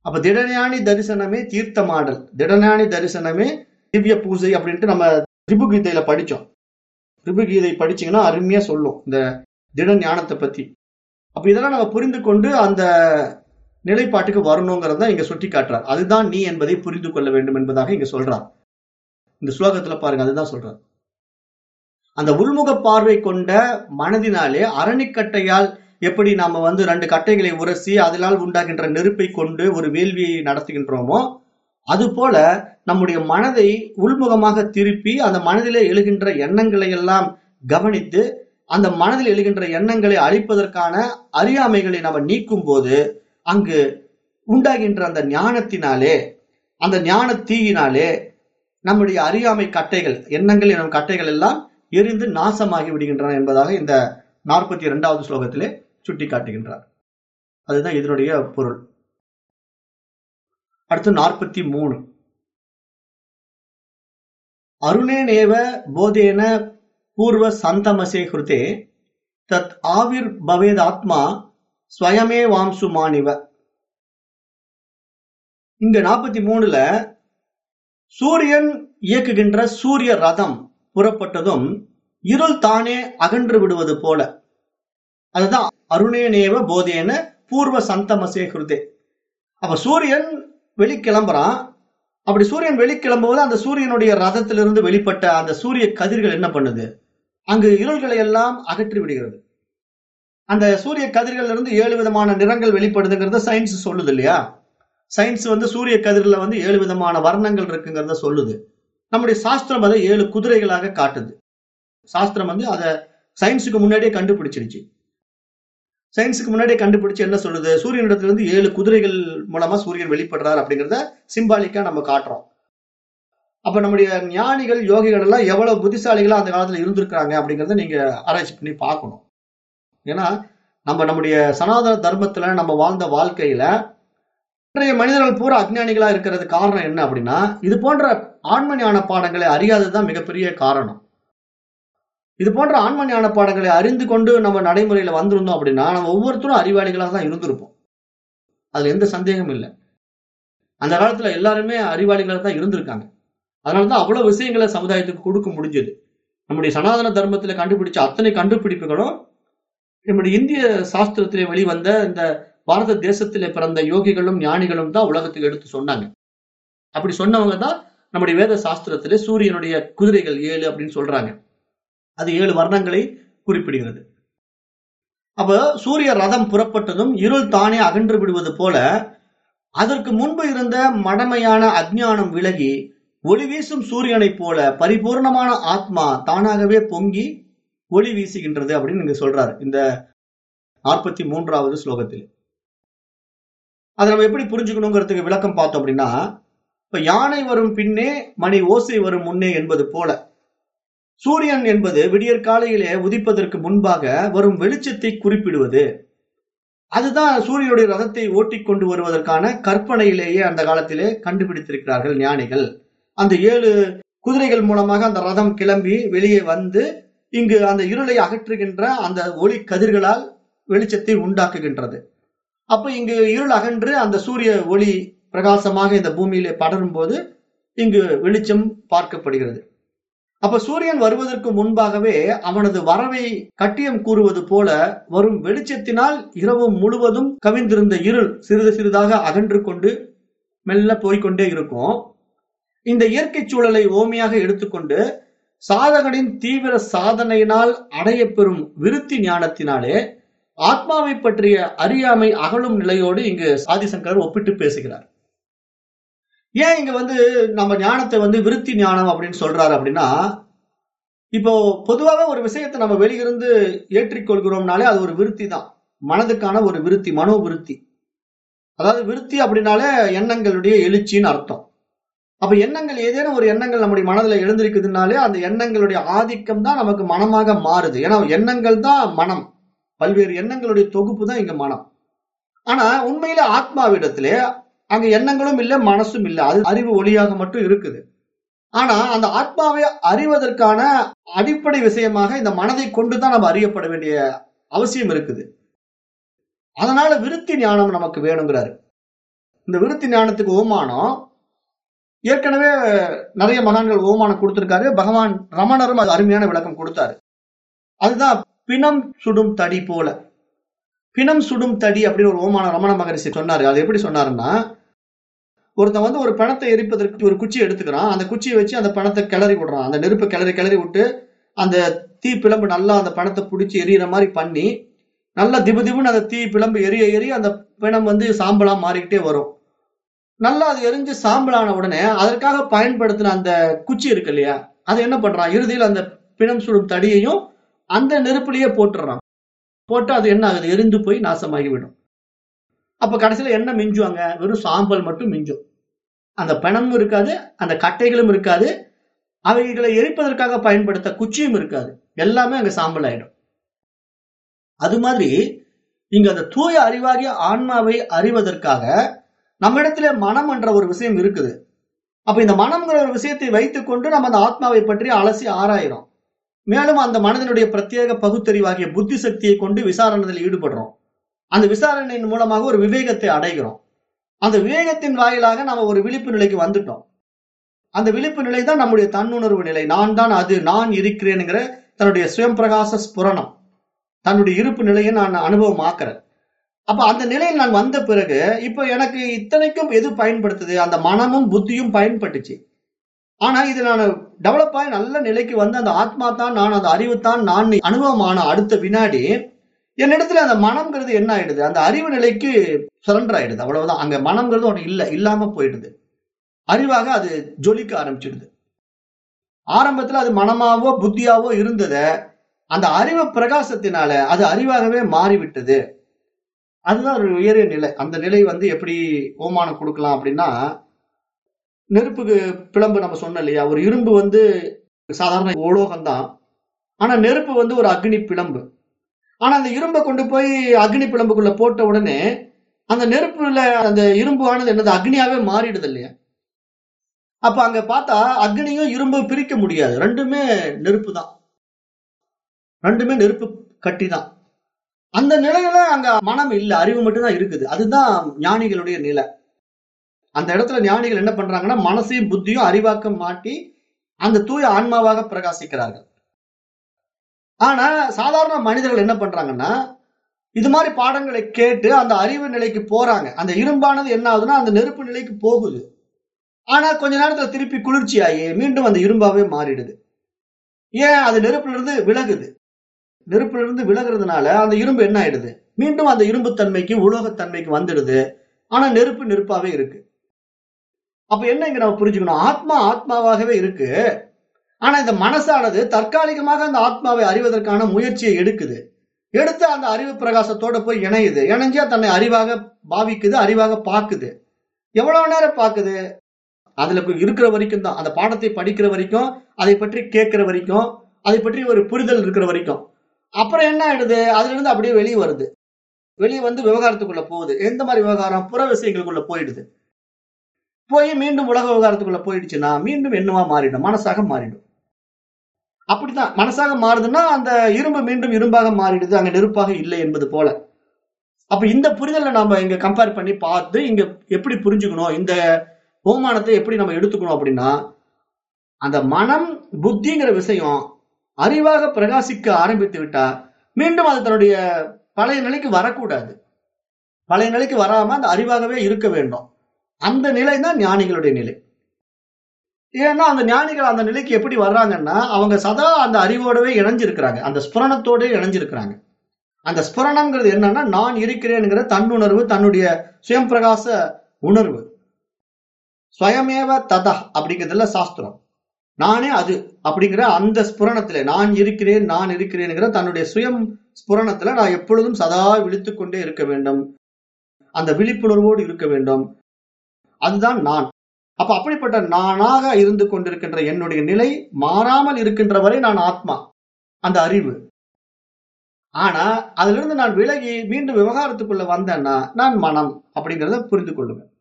அப்ப திடஞானி தரிசனமே தீர்த்தமாடல். திடஞானி தரிசனமே திவ்ய பூஜை அப்படின்ட்டு நம்ம திரிபுகீதையில படிச்சோம். திரிபுகீதை படிச்சீங்கன்னா அருமையா சொல்லும். இந்த திட ஞானத்தை பத்தி. அப்ப இதெல்லாம் நம்ம புரிந்து கொண்டு அந்த நிலைப்பாட்டுக்கு வரணுங்கிறத இங்க சுட்டி காட்டுறார் அதுதான் நீ என்பதை புரிந்து கொள்ள வேண்டும் என்பதாக இங்க சொல்றார். இந்த ஸ்லோகத்துல பாருங்க அதுதான் சொல்றார். அந்த உள்முக பார்வை கொண்ட மனதினாலே அரணிக்கட்டையால் எப்படி நாம வந்து ரெண்டு கட்டைகளை உரசி அதனால் உண்டாகின்ற நெருப்பை கொண்டு ஒரு வேள்வியை நடத்துகின்றோமோ அதுபோல நம்முடைய மனதை உள்முகமாக திருப்பி அந்த மனதிலே எழுகின்ற எண்ணங்களை எல்லாம் கவனித்து அந்த மனதில் எழுகின்ற எண்ணங்களை அழிப்பதற்கான அறியாமைகளை நம்ம நீக்கும் போது அங்கு உண்டாகின்ற அந்த ஞானத்தினாலே அந்த ஞான தீயினாலே நம்முடைய அறியாமை கட்டைகள் எண்ணங்கள் எனும் கட்டைகள் எல்லாம் எரிந்து நாசமாகி விடுகின்றன என்பதாக இந்த நாற்பத்தி இரண்டாவது ஸ்லோகத்திலே சுட்டி காட்டுகின்றார் அதுதான் இதனுடைய பொருள். அடுத்து நாற்பத்தி மூணு. அருணேனேவ போதேன பூர்வ சந்தமசே ஹிருதே தத் ஆவிர் பவேத் ஆத்மா ஸ்வயமே வாம்சு மாணிவ இங்க நாற்பத்தி மூணுல சூரியன் இயக்குகின்ற சூரிய ரதம் புறப்பட்டதும் இருள் தானே அகன்று விடுவது போல. அதுதான் அருணேனேவ போதேன பூர்வ சந்தமசே ஹிருதே. அப்ப சூரியன் வெளிக்கிளம்புறான். அப்படி சூரியன் வெளிக்கிளம்பும்போது அந்த சூரியனுடைய ரதத்திலிருந்து வெளிப்பட்ட அந்த சூரிய கதிர்கள் என்ன பண்ணுது? அங்கு இருள்களை எல்லாம் அகற்றி விடுகிறது. அந்த சூரிய கதிர்கள் இருந்து ஏழு விதமான நிறங்கள் வெளிப்படுதுங்கிறத சயின்ஸ் சொல்லுது இல்லையா? சயின்ஸ் வந்து சூரிய கதிரில் வந்து ஏழு விதமான வர்ணங்கள் இருக்குங்கிறத சொல்லுது. நம்முடைய சாஸ்திரம் அதை ஏழு குதிரைகளாக காட்டுது. சாஸ்திரம் வந்து அதை சயின்ஸுக்கு முன்னாடியே கண்டுபிடிச்சிருச்சு சயின்ஸுக்கு முன்னாடியே கண்டுபிடிச்சு என்ன சொல்லுது? சூரியனிடத்துல இருந்து ஏழு குதிரைகள் மூலமா சூரியன் வெளிப்படுறார் அப்படிங்கிறத சிம்பாலிக்கா நம்ம காட்டுறோம். அப்ப நம்முடைய ஞானிகள் யோகிகள் எல்லாம் எவ்வளவு புத்திசாலிகளா அந்த காலத்துல இருந்திருக்கிறாங்க அப்படிங்கறத நீங்க ஆராய்ச்சி பண்ணி பார்க்கணும். ஏன்னா நம்ம நம்முடைய சனாதன தர்மத்துல நம்ம வாழ்ந்த வாழ்க்கையில இன்றைய மனிதர்கள் பூரா அஜ்ஞானிகளா இருக்கிறது காரணம் என்ன அப்படின்னா இது போன்ற ஆன்ம ஞான பாடங்களை அறியாததுதான் மிகப்பெரிய காரணம். இது போன்ற ஆன்ம ஞான பாடங்களை அறிந்து கொண்டு நம்ம நடைமுறையில வந்திருந்தோம் அப்படின்னா நம்ம ஒவ்வொருத்தரும் அறிவாளிகளாக தான் இருந்திருப்போம். அதுல எந்த சந்தேகமும் இல்லை. அந்த காலத்துல எல்லாருமே அறிவாளிகளாக தான் இருந்திருக்காங்க. அதனாலதான் அவ்வளவு விஷயங்களை சமுதாயத்துக்கு கொடுக்க முடிஞ்சது. நம்முடைய சனாதன தர்மத்துல கண்டுபிடிச்ச அத்தனை கண்டுபிடிப்புகளும் நம்முடைய இந்திய சாஸ்திரத்திலே வெளிவந்த இந்த பாரத தேசத்திலே பிறந்த யோகிகளும் ஞானிகளும் தான் உலகத்துக்கு எடுத்து சொன்னாங்க. அப்படி சொன்னவங்க தான் நம்முடைய வேத சாஸ்திரத்திலே சூரியனுடைய குதிரைகள் ஏழு அப்படின்னு சொல்றாங்க. அது ஏழு வர்ணங்களை குறிப்பிடுகிறது. அப்ப சூரிய ரதம் புறப்பட்டதும் இருள் தானே அகன்று விடுவது போல அதற்கு முன்பு இருந்த மடமையான அஜ்ஞானம் விலகி ஒளி வீசும் சூரியனைப் போல பரிபூர்ணமான ஆத்மா தானாகவே பொங்கி ஒளி வீசுகின்றது அப்படின்னு இங்க சொல்றாரு இந்த நாற்பத்தி மூன்றாவது ஸ்லோகத்தில். அதை நம்ம எப்படி புரிஞ்சுக்கணுங்கிறதுக்கு விளக்கம் பார்த்தோம் அப்படின்னா இப்ப யானை வரும் பின்னே மணி ஓசை வரும் முன்னே என்பது போல சூரியன் என்பது விடியற் காலையிலே உதிப்பதற்கு முன்பாக வரும் வெளிச்சத்தை குறிப்பிடுவது. அதுதான் சூரியனுடைய ரதத்தை ஓட்டி கொண்டு வருவதற்கான கற்பனையிலேயே அந்த காலத்திலே கண்டுபிடித்திருக்கிறார்கள் ஞானிகள். அந்த ஏழு குதிரைகள் மூலமாக அந்த ரதம் கிளம்பி வெளியே வந்து இங்கு அந்த இருளை அகற்றுகின்ற அந்த ஒளி கதிர்களால் வெளிச்சத்தை உண்டாக்குகின்றது. அப்ப இங்கு இருள் அகன்று அந்த சூரிய ஒளி பிரகாசமாக இந்த பூமியிலே படரும் போது இங்கு வெளிச்சம் பார்க்கப்படுகிறது. அப்ப சூரியன் வருவதற்கு முன்பாகவே அவனது வரவை கட்டியம் கூறுவது போல வரும் வெளிச்சத்தினால் இரவு முழுவதும் கவிந்திருந்த இருள் சிறிது சிறிதாக அகன்று கொண்டு மெல்ல போய்க்கொண்டே இருக்கும். இந்த இயற்கை சூழலை ஓமையாக எடுத்துக்கொண்டு சாதகனின் தீவிர சாதனையினால் அடையப்பெறும் விருத்தி ஞானத்தினாலே ஆத்மாவை பற்றிய அறியாமை அகலும் நிலையோடு இங்கு ஆதிசங்கர் ஒப்பிட்டு பேசுகிறார். ஏன் இங்க வந்து நம்ம ஞானத்தை வந்து விருத்தி ஞானம் அப்படின்னு சொல்றாரு அப்படின்னா இப்போ பொதுவாக ஒரு விஷயத்தை நம்ம வெளியிருந்து ஏற்றிக்கொள்கிறோம்னாலே அது ஒரு விருத்தி தான். மனதுக்கான ஒரு விருத்தி மனோ விருத்தி அதாவது விருத்தி அப்படின்னாலே எண்ணங்களுடைய எழுச்சின்னு அர்த்தம். அப்ப எண்ணங்கள் ஏதேனும் ஒரு எண்ணங்கள் நம்முடைய மனதில் எழுந்திருக்குதுனாலே அந்த எண்ணங்களுடைய ஆதிக்கம் தான் நமக்கு மனமாக மாறுது. ஏன்னா எண்ணங்கள் தான் மனம். பல்வேறு எண்ணங்களுடைய தொகுப்பு தான் இங்க மனம். ஆனா உண்மையில ஆத்மாவிடத்திலே அங்க எண்ணங்களும் இல்லை மனசும் இல்லை. அது அறிவு ஒளியாக மட்டும் இருக்குது. ஆனா அந்த ஆத்மாவை அறிவதற்கான அடிப்படை விஷயமாக இந்த மனதை கொண்டுதான் நம்ம அறியப்பட வேண்டிய அவசியம் இருக்குது. அதனால விருத்தி ஞானம் நமக்கு வேணுங்கிறாரு. இந்த விருத்தி ஞானத்துக்கு ஓமானம் ஏற்கனவே நிறைய மகான்கள் ஓமானம் கொடுத்திருக்காரு. பகவான் ரமணரும் அது அருமையான விளக்கம் கொடுத்தாரு. அதுதான் பிணம் சுடும் தடி போல. பிணம் சுடும் தடி அப்படின்னு ஒரு ஓமான ரமண மகரிஷி சொன்னாரு. அது எப்படி சொன்னாருன்னா ஒருத்தன் வந்து ஒரு பணத்தை எரிப்பதற்கு ஒரு குச்சி எடுத்துக்கிறான். அந்த குச்சியை வச்சு அந்த பணத்தை கிளறி விடுறான். அந்த நெருப்பை கிளறி கிளறி விட்டு அந்த தீ பிளம்பு நல்லா அந்த பணத்தை பிடிச்சி எரியற மாதிரி பண்ணி நல்லா திபு திபுன்னு அந்த தீ பிளம்பு எரிய எரிய அந்த பிணம் வந்து சாம்பலா மாறிக்கிட்டே வரும். நல்லா அது எரிஞ்சு சாம்பலான உடனே அதற்காக பயன்படுத்தின அந்த குச்சி இருக்கு இல்லையா அதை என்ன பண்றான்? இறுதியில் அந்த பிணம் சுடும் தடியையும் அந்த நெருப்புலயே போட்டுடுறான். போட்டு அது என்ன ஆகுது? எரிந்து போய் நாசமாகிவிடும். அப்ப கடைசியில என்ன மிஞ்சுவாங்க வெறும் சாம்பல் மட்டும் மிஞ்சும். அந்த பிணமும் இருக்காது அந்த கட்டைகளும் இருக்காது. அவைகளை எரிப்பதற்காக பயன்படுத்த குச்சியும் இருக்காது. எல்லாமே அங்க சாம்பல் ஆயிடும். அது மாதிரி இங்க அந்த தூய அறிவாகிய ஆன்மாவை அறிவதற்காக நம்ம இடத்துல மனம் என்ற ஒரு விஷயம் இருக்குது. அப்ப இந்த மனம்ங்கிற ஒரு விஷயத்தை வைத்துக்கொண்டு நம்ம அந்த ஆத்மாவை பற்றி அலசி ஆராயிரும் மேலும் அந்த மனதினுடைய பிரத்யேக பகுத்தறிவாகிய புத்தி சக்தியை கொண்டு விசாரணையில் ஈடுபடுறோம். அந்த விசாரணையின் மூலமாக ஒரு விவேகத்தை அடைகிறோம். அந்த விவேகத்தின் வாயிலாக நாம ஒரு விழிப்பு நிலைக்கு வந்துட்டோம். அந்த விழிப்பு நிலை தான் நம்முடைய தன்னுணர்வு நிலை. நான் தான் அது நான் இருக்கிறேனுங்கிற தன்னுடைய சுயம் பிரகாச ஸ்புரணம். தன்னுடைய இருப்பு நிலையை நான் அனுபவமாக்குறேன். அப்ப அந்த நிலையில் நான் வந்த பிறகு இப்ப எனக்கு இத்தனைக்கும் எது பயன்படுத்துது? அந்த மனமும் புத்தியும் பயன்பட்டுச்சு. ஆனா இது நான் டெவலப் ஆகி நல்ல நிலைக்கு வந்து அந்த ஆத்மா தான் நான் அந்த அறிவு தான் நான் அனுபவமான அடுத்த வினாடி என்னிடத்துல அந்த மனம்ங்கிறது என்ன ஆயிடுது? அந்த அறிவு நிலைக்கு சரண்டர் ஆயிடுது. அவ்வளவுதான். அங்க மனம்ங்கிறது ஒன்று இல்லை. இல்லாம போயிடுது. அறிவாக அது ஜொலிக்க ஆரம்பிச்சிடுது. ஆரம்பத்துல அது மனமாவோ புத்தியாவோ இருந்தத அந்த அறிவு பிரகாசத்தினால அது அறிவாகவே மாறிவிட்டது. அதுதான் ஒரு உயரிய நிலை. அந்த நிலை வந்து எப்படி ஓமானம் கொடுக்கலாம் அப்படின்னா நெருப்புக்கு பிளம்பு நம்ம சொன்னோம் இல்லையா? ஒரு இரும்பு வந்து சாதாரண உலோகம்தான். ஆனா நெருப்பு வந்து ஒரு அக்னி பிளம்பு. ஆனா அந்த இரும்பை கொண்டு போய் அக்னி பிளம்புக்குள்ள போட்ட உடனே அந்த நெருப்புல அந்த இரும்பு ஆனது என்னது? அக்னியாவே மாறிடுது இல்லையா? அப்ப அங்க பார்த்தா அக்னியும் இரும்பும் பிரிக்க முடியாது. ரெண்டுமே நெருப்பு தான் ரெண்டுமே நெருப்பு கட்டி தான் அந்த நிலையில அங்க மனம் இல்ல அறிவு மட்டும்தான் இருக்குது. அதுதான் ஞானிகளுடைய நிலை. அந்த இடத்துல ஞானிகள் என்ன பண்றாங்கன்னா மனசையும் புத்தியும் அறிவாக்கம் மாட்டி அந்த தூய ஆன்மாவாக பிரகாசிக்கிறார்கள். ஆனா சாதாரண மனிதர்கள் என்ன பண்றாங்கன்னா இது மாதிரி பாடங்களை கேட்டு அந்த அறிவு நிலைக்கு போறாங்க. அந்த இரும்பானது என்ன ஆகுதுன்னா அந்த நெருப்பு நிலைக்கு போகுது. ஆனா கொஞ்ச நேரத்துல திருப்பி குளிர்ச்சி ஆகி மீண்டும் அந்த இரும்பாவே மாறிடுது. ஏன்? அது நெருப்புல இருந்து விலகுது. நெருப்புல இருந்து விலகுறதுனால அந்த இரும்பு என்ன ஆயிடுது? மீண்டும் அந்த இரும்பு தன்மைக்கு உலோகத்தன்மைக்கு வந்துடுது. ஆனா நெருப்பு நெருப்பாவே இருக்கு. அப்ப என்ன இங்க நம்ம புரிஞ்சுக்கணும்? ஆத்மா ஆத்மாவாகவே இருக்கு. ஆனா இந்த மனசானது தற்காலிகமாக அந்த ஆத்மாவை அறிவதற்கான முயற்சியை எடுக்குது. எடுத்து அந்த அறிவு பிரகாசத்தோட போய் இணையுது. இணைஞ்சா தன்னை அறிவாக பாவிக்குது அறிவாக பார்க்குது. எவ்வளவு நேரம் பார்க்குது? அதுல இருக்கிற வரைக்கும் தான். அந்த பாடத்தை படிக்கிற வரைக்கும் அதை பற்றி கேட்கிற வரைக்கும் அதை பற்றி ஒரு புரிதல் இருக்கிற வரைக்கும். அப்புறம் என்ன ஆயிடுது? அதுல இருந்து அப்படியே வெளியே வருது. வெளியே வந்து விவகாரத்துக்குள்ள போகுது. எந்த மாதிரி விவகாரம்? புற விஷயங்களுக்குள்ள போயிடுது. போய் மீண்டும் உலக விவகாரத்துக்குள்ள போயிடுச்சுன்னா மீண்டும் என்னவா மாறிடும்? மனசாக மாறிடும். அப்படிதான் மனசாக மாறுதுன்னா அந்த இரும்பு மீண்டும் இரும்பாக மாறிடுது. அங்க நெருப்பாக இல்லை என்பது போல. அப்ப இந்த புரிதலை நாம இங்க கம்பேர் பண்ணி பார்த்து இங்க எப்படி புரிஞ்சுக்கணும்? இந்த ஓமானத்தை எப்படி நம்ம எடுத்துக்கணும் அப்படின்னா அந்த மனம் புத்திங்கிற விஷயம் அறிவாக பிரகாசிக்க ஆரம்பித்து விட்டா மீண்டும் அது தன்னுடைய பழைய நிலைக்கு வரக்கூடாது. பழைய நிலைக்கு வராம அந்த அறிவாகவே இருக்க வேண்டும். அந்த நிலை தான் ஞானிகளுடைய நிலை. ஏன்னா அந்த ஞானிகள் அந்த நிலைக்கு எப்படி வர்றாங்கன்னா அவங்க சதா அந்த அறிவோடவே இணைஞ்சிருக்கிறாங்க. அந்த ஸ்புரணத்தோடவே இணைஞ்சிருக்கிறாங்க. அந்த ஸ்புரணம்ங்கிறது என்னன்னா நான் இருக்கிறேன்ங்கிற தன்னுணர்வு தன்னுடைய சுயம் பிரகாச உணர்வு. ஸ்வயமேவ ததா அப்படிங்கிறதுல சாஸ்திரம். நானே அது அப்படிங்கிற அந்த ஸ்புரணத்துல நான் இருக்கிறேன் நான் இருக்கிறேனுங்கிற தன்னுடைய சுயம் ஸ்புரணத்துல நான் எப்பொழுதும் சதா விழித்து கொண்டே இருக்க வேண்டும். அந்த விழிப்புணர்வோடு இருக்க வேண்டும். அதுதான் நான். அப்ப அப்படிப்பட்ட நானாக இருந்து கொண்டிருக்கின்ற என்னுடைய நிலை மாறாமல் இருக்கின்ற வரை நான் ஆத்மா. அந்த அறிவு. ஆனா அதுல இருந்து நான் விலகி மீண்டும் விவகாரத்துக்குள்ள வந்தேன்னா நான் மனம் அப்படிங்கிறத புரிந்து கொள்ளுவேன்.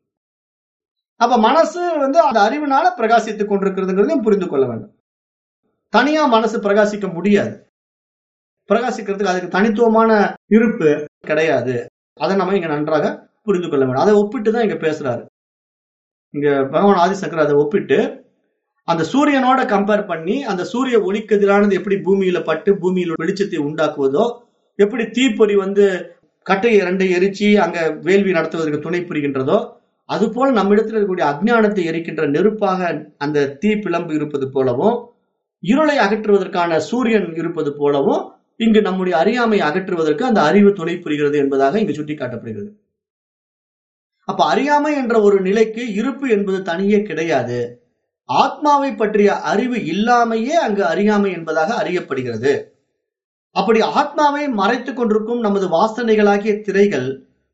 அப்ப மனசு வந்து அந்த அறிவுனால பிரகாசித்துக் கொண்டிருக்கிறதுங்கிறதையும் புரிந்து கொள்ள வேண்டும். தனியா மனசு பிரகாசிக்க முடியாது. பிரகாசிக்கிறதுக்கு அதுக்கு தனித்துவமான இருப்பு கிடையாது. அதை நம்ம இங்க நன்றாக புரிந்து கொள்ள வேண்டும். அதை ஒப்பிட்டு தான் இங்க பேசுறாரு. இங்க பகவான் ஆதிசங்கர் அதை ஒப்பிட்டு அந்த சூரியனோட கம்பேர் பண்ணி அந்த சூரிய ஒளிக்கதிரானது எப்படி பூமியில பட்டு பூமியில் வெளிச்சத்தை உண்டாக்குவதோ எப்படி தீப்பொறி வந்து கட்டையை ரெண்டை எரிச்சு அங்க வேள்வி நடத்துவதற்கு துணை புரிகின்றதோ அதுபோல் நம்மிடத்தில் இருக்கக்கூடிய அஜ்ஞானத்தை எரிக்கின்ற நெருப்பாக அந்த தீ பிளம்பு இருப்பது போலவும் இருளை அகற்றுவதற்கான சூரியன் இருப்பது போலவும் இங்கு நம்முடைய அறியாமை அகற்றுவதற்கு அந்த அறிவு துணை புரிகிறது என்பதாக இங்கு சுட்டிக்காட்டப்படுகிறது. அப்ப அறியாமை என்ற ஒரு நிலைக்கு இருப்பு என்பது தனியே கிடையாது. ஆத்மாவை பற்றிய அறிவு இல்லாமையே அங்கு அறியாமை என்பதாக அறியப்படுகிறது. அப்படி ஆத்மாவை மறைத்து கொண்டிருக்கும் நமது வாசனைகளாகிய திரைகள்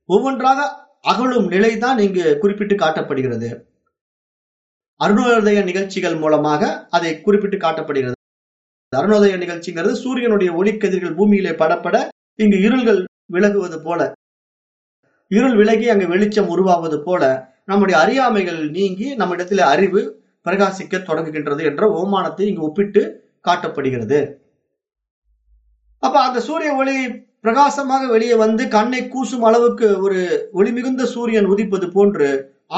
ஒவ்வொன்றாக அகழும் நிலைதான் இங்கு குறிப்பிட்டு காட்டப்படுகிறது. அருணோதய நிகழ்ச்சிகள் மூலமாக அதை குறிப்பிட்டு காட்டப்படுகிறது. அருணோதய நிகழ்ச்சிங்கிறது சூரியனுடைய ஒளிக்கதிர்கள் பூமியிலே படப்பட இங்கு இருள்கள் விலகுவது போல. இருள் விலகி அங்கு வெளிச்சம் உருவாவது போல நம்முடைய அறியாமைகள் நீங்கி நம்மிடத்தில் அறிவு பிரகாசிக்க தொடங்குகின்றது என்ற ஓமானத்தை இங்கு ஒப்பிட்டு காட்டப்படுகிறது. அப்ப அந்த சூரிய ஒளி பிரகாசமாக வெளியே வந்து கண்ணை கூசும் அளவுக்கு ஒரு ஒளி மிகுந்த சூரியன் உதிப்பது போன்று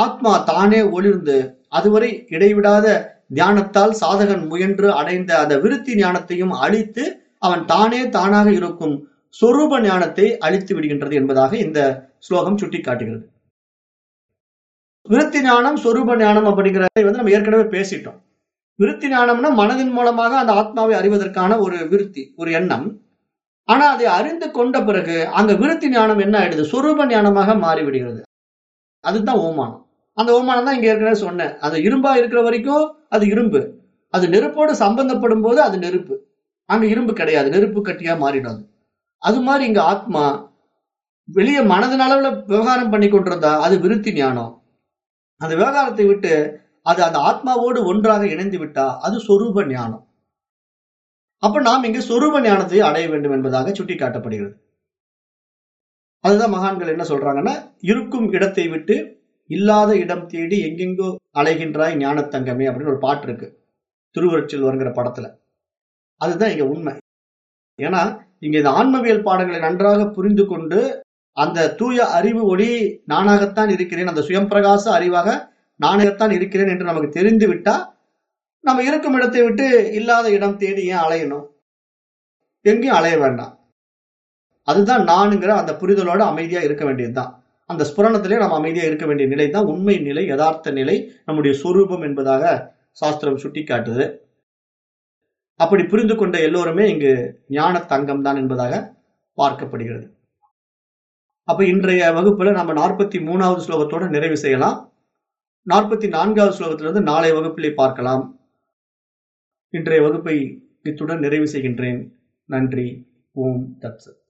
ஆத்மா தானே ஒளிர்ந்து அதுவரை இடைவிடாத தியானத்தால் சாதகன் முயன்று அடைந்த அந்த விருத்தி ஞானத்தையும் அழித்து அவன் தானே தானாக இருக்கும் சொரூப ஞானத்தை அழித்து விடுகின்றது என்பதாக இந்த ஸ்லோகம் சுட்டிக்காட்டுகிறது. விருத்தி ஞானம் சொரூப ஞானம் அப்படிங்கிறதை வந்து நம்ம ஏற்கனவே பேசிட்டோம். விருத்தி ஞானம்னா மனதின் மூலமாக அந்த ஆத்மாவை அறிவதற்கான ஒரு விருத்தி ஒரு எண்ணம். ஆனா அதை அறிந்து கொண்ட பிறகு அந்த விருத்தி ஞானம் என்ன ஆயிடுது? சொரூப ஞானமாக மாறிவிடுகிறது. அதுதான் ஓமானம். அந்த ஓமானம் தான் இங்க ஏற்கனவே சொன்னேன். அது இரும்பா இருக்கிற வரைக்கும் அது இரும்பு. அது நெருப்போடு சம்பந்தப்படும் போது அது நெருப்பு. அங்க இரும்பு கிடையாது. நெருப்பு கட்டியா மாறிடும் அது மாதிரி இங்க ஆத்மா வெளியே மனதின் அளவுல விவகாரம் பண்ணி கொண்டிருந்தா அது விருத்தி ஞானம். அந்த விவகாரத்தை விட்டு அது அந்த ஆத்மாவோடு ஒன்றாக இணைந்து விட்டா அது சொரூப ஞானம். அப்ப நாம் இங்கு சொரூப ஞானத்தை அடைய வேண்டும் என்பதாக சுட்டி காட்டப்படுகிறது அதுதான் மகான்கள் என்ன சொல்றாங்கன்னா இருக்கும் இடத்தை விட்டு இல்லாத இடம் தேடி எங்கெங்கோ அலைகின்றாய் ஞானத்தங்கமே அப்படின்னு ஒரு பாட்டு இருக்கு. திருவருட்சில் வருங்கிற படத்துல. அதுதான் இங்க உண்மை. ஏன்னா இங்க இந்த ஆன்மவியல் பாடங்களை நன்றாக புரிந்து கொண்டு அந்த தூய அறிவு ஒளி நானாகத்தான் இருக்கிறேன் அந்த சுயம்பிரகாச அறிவாக நானாகத்தான் இருக்கிறேன் என்று நமக்கு தெரிந்து விட்டா நம்ம இருக்கும் இடத்தை விட்டு இல்லாத இடம் தேடி ஏன் அலையணும்? எங்கேயும் அலைய வேண்டாம். அதுதான் நானுங்கிற அந்த புரிதலோட அமைதியா இருக்க வேண்டியதுதான். அந்த ஸ்புரணத்திலே நம்ம அமைதியா இருக்க வேண்டிய நிலை தான் உண்மை நிலை யதார்த்த நிலை நம்முடைய சொரூபம் என்பதாக சாஸ்திரம் சுட்டிக்காட்டுது. அப்படி புரிந்து கொண்ட எல்லோருமே இங்கு ஞான தங்கம் தான் என்பதாக பார்க்கப்படுகிறது. அப்ப இன்றைய வகுப்புல நம்ம நாற்பத்தி மூணாவது ஸ்லோகத்தோட நிறைவு செய்யலாம். நாற்பத்தி நான்காவது ஸ்லோகத்திலிருந்து நாளை வகுப்பிலே பார்க்கலாம். இன்றைய வகுப்பை இத்துடன் நிறைவு செய்கின்றேன். நன்றி. ஓம் தத்சத்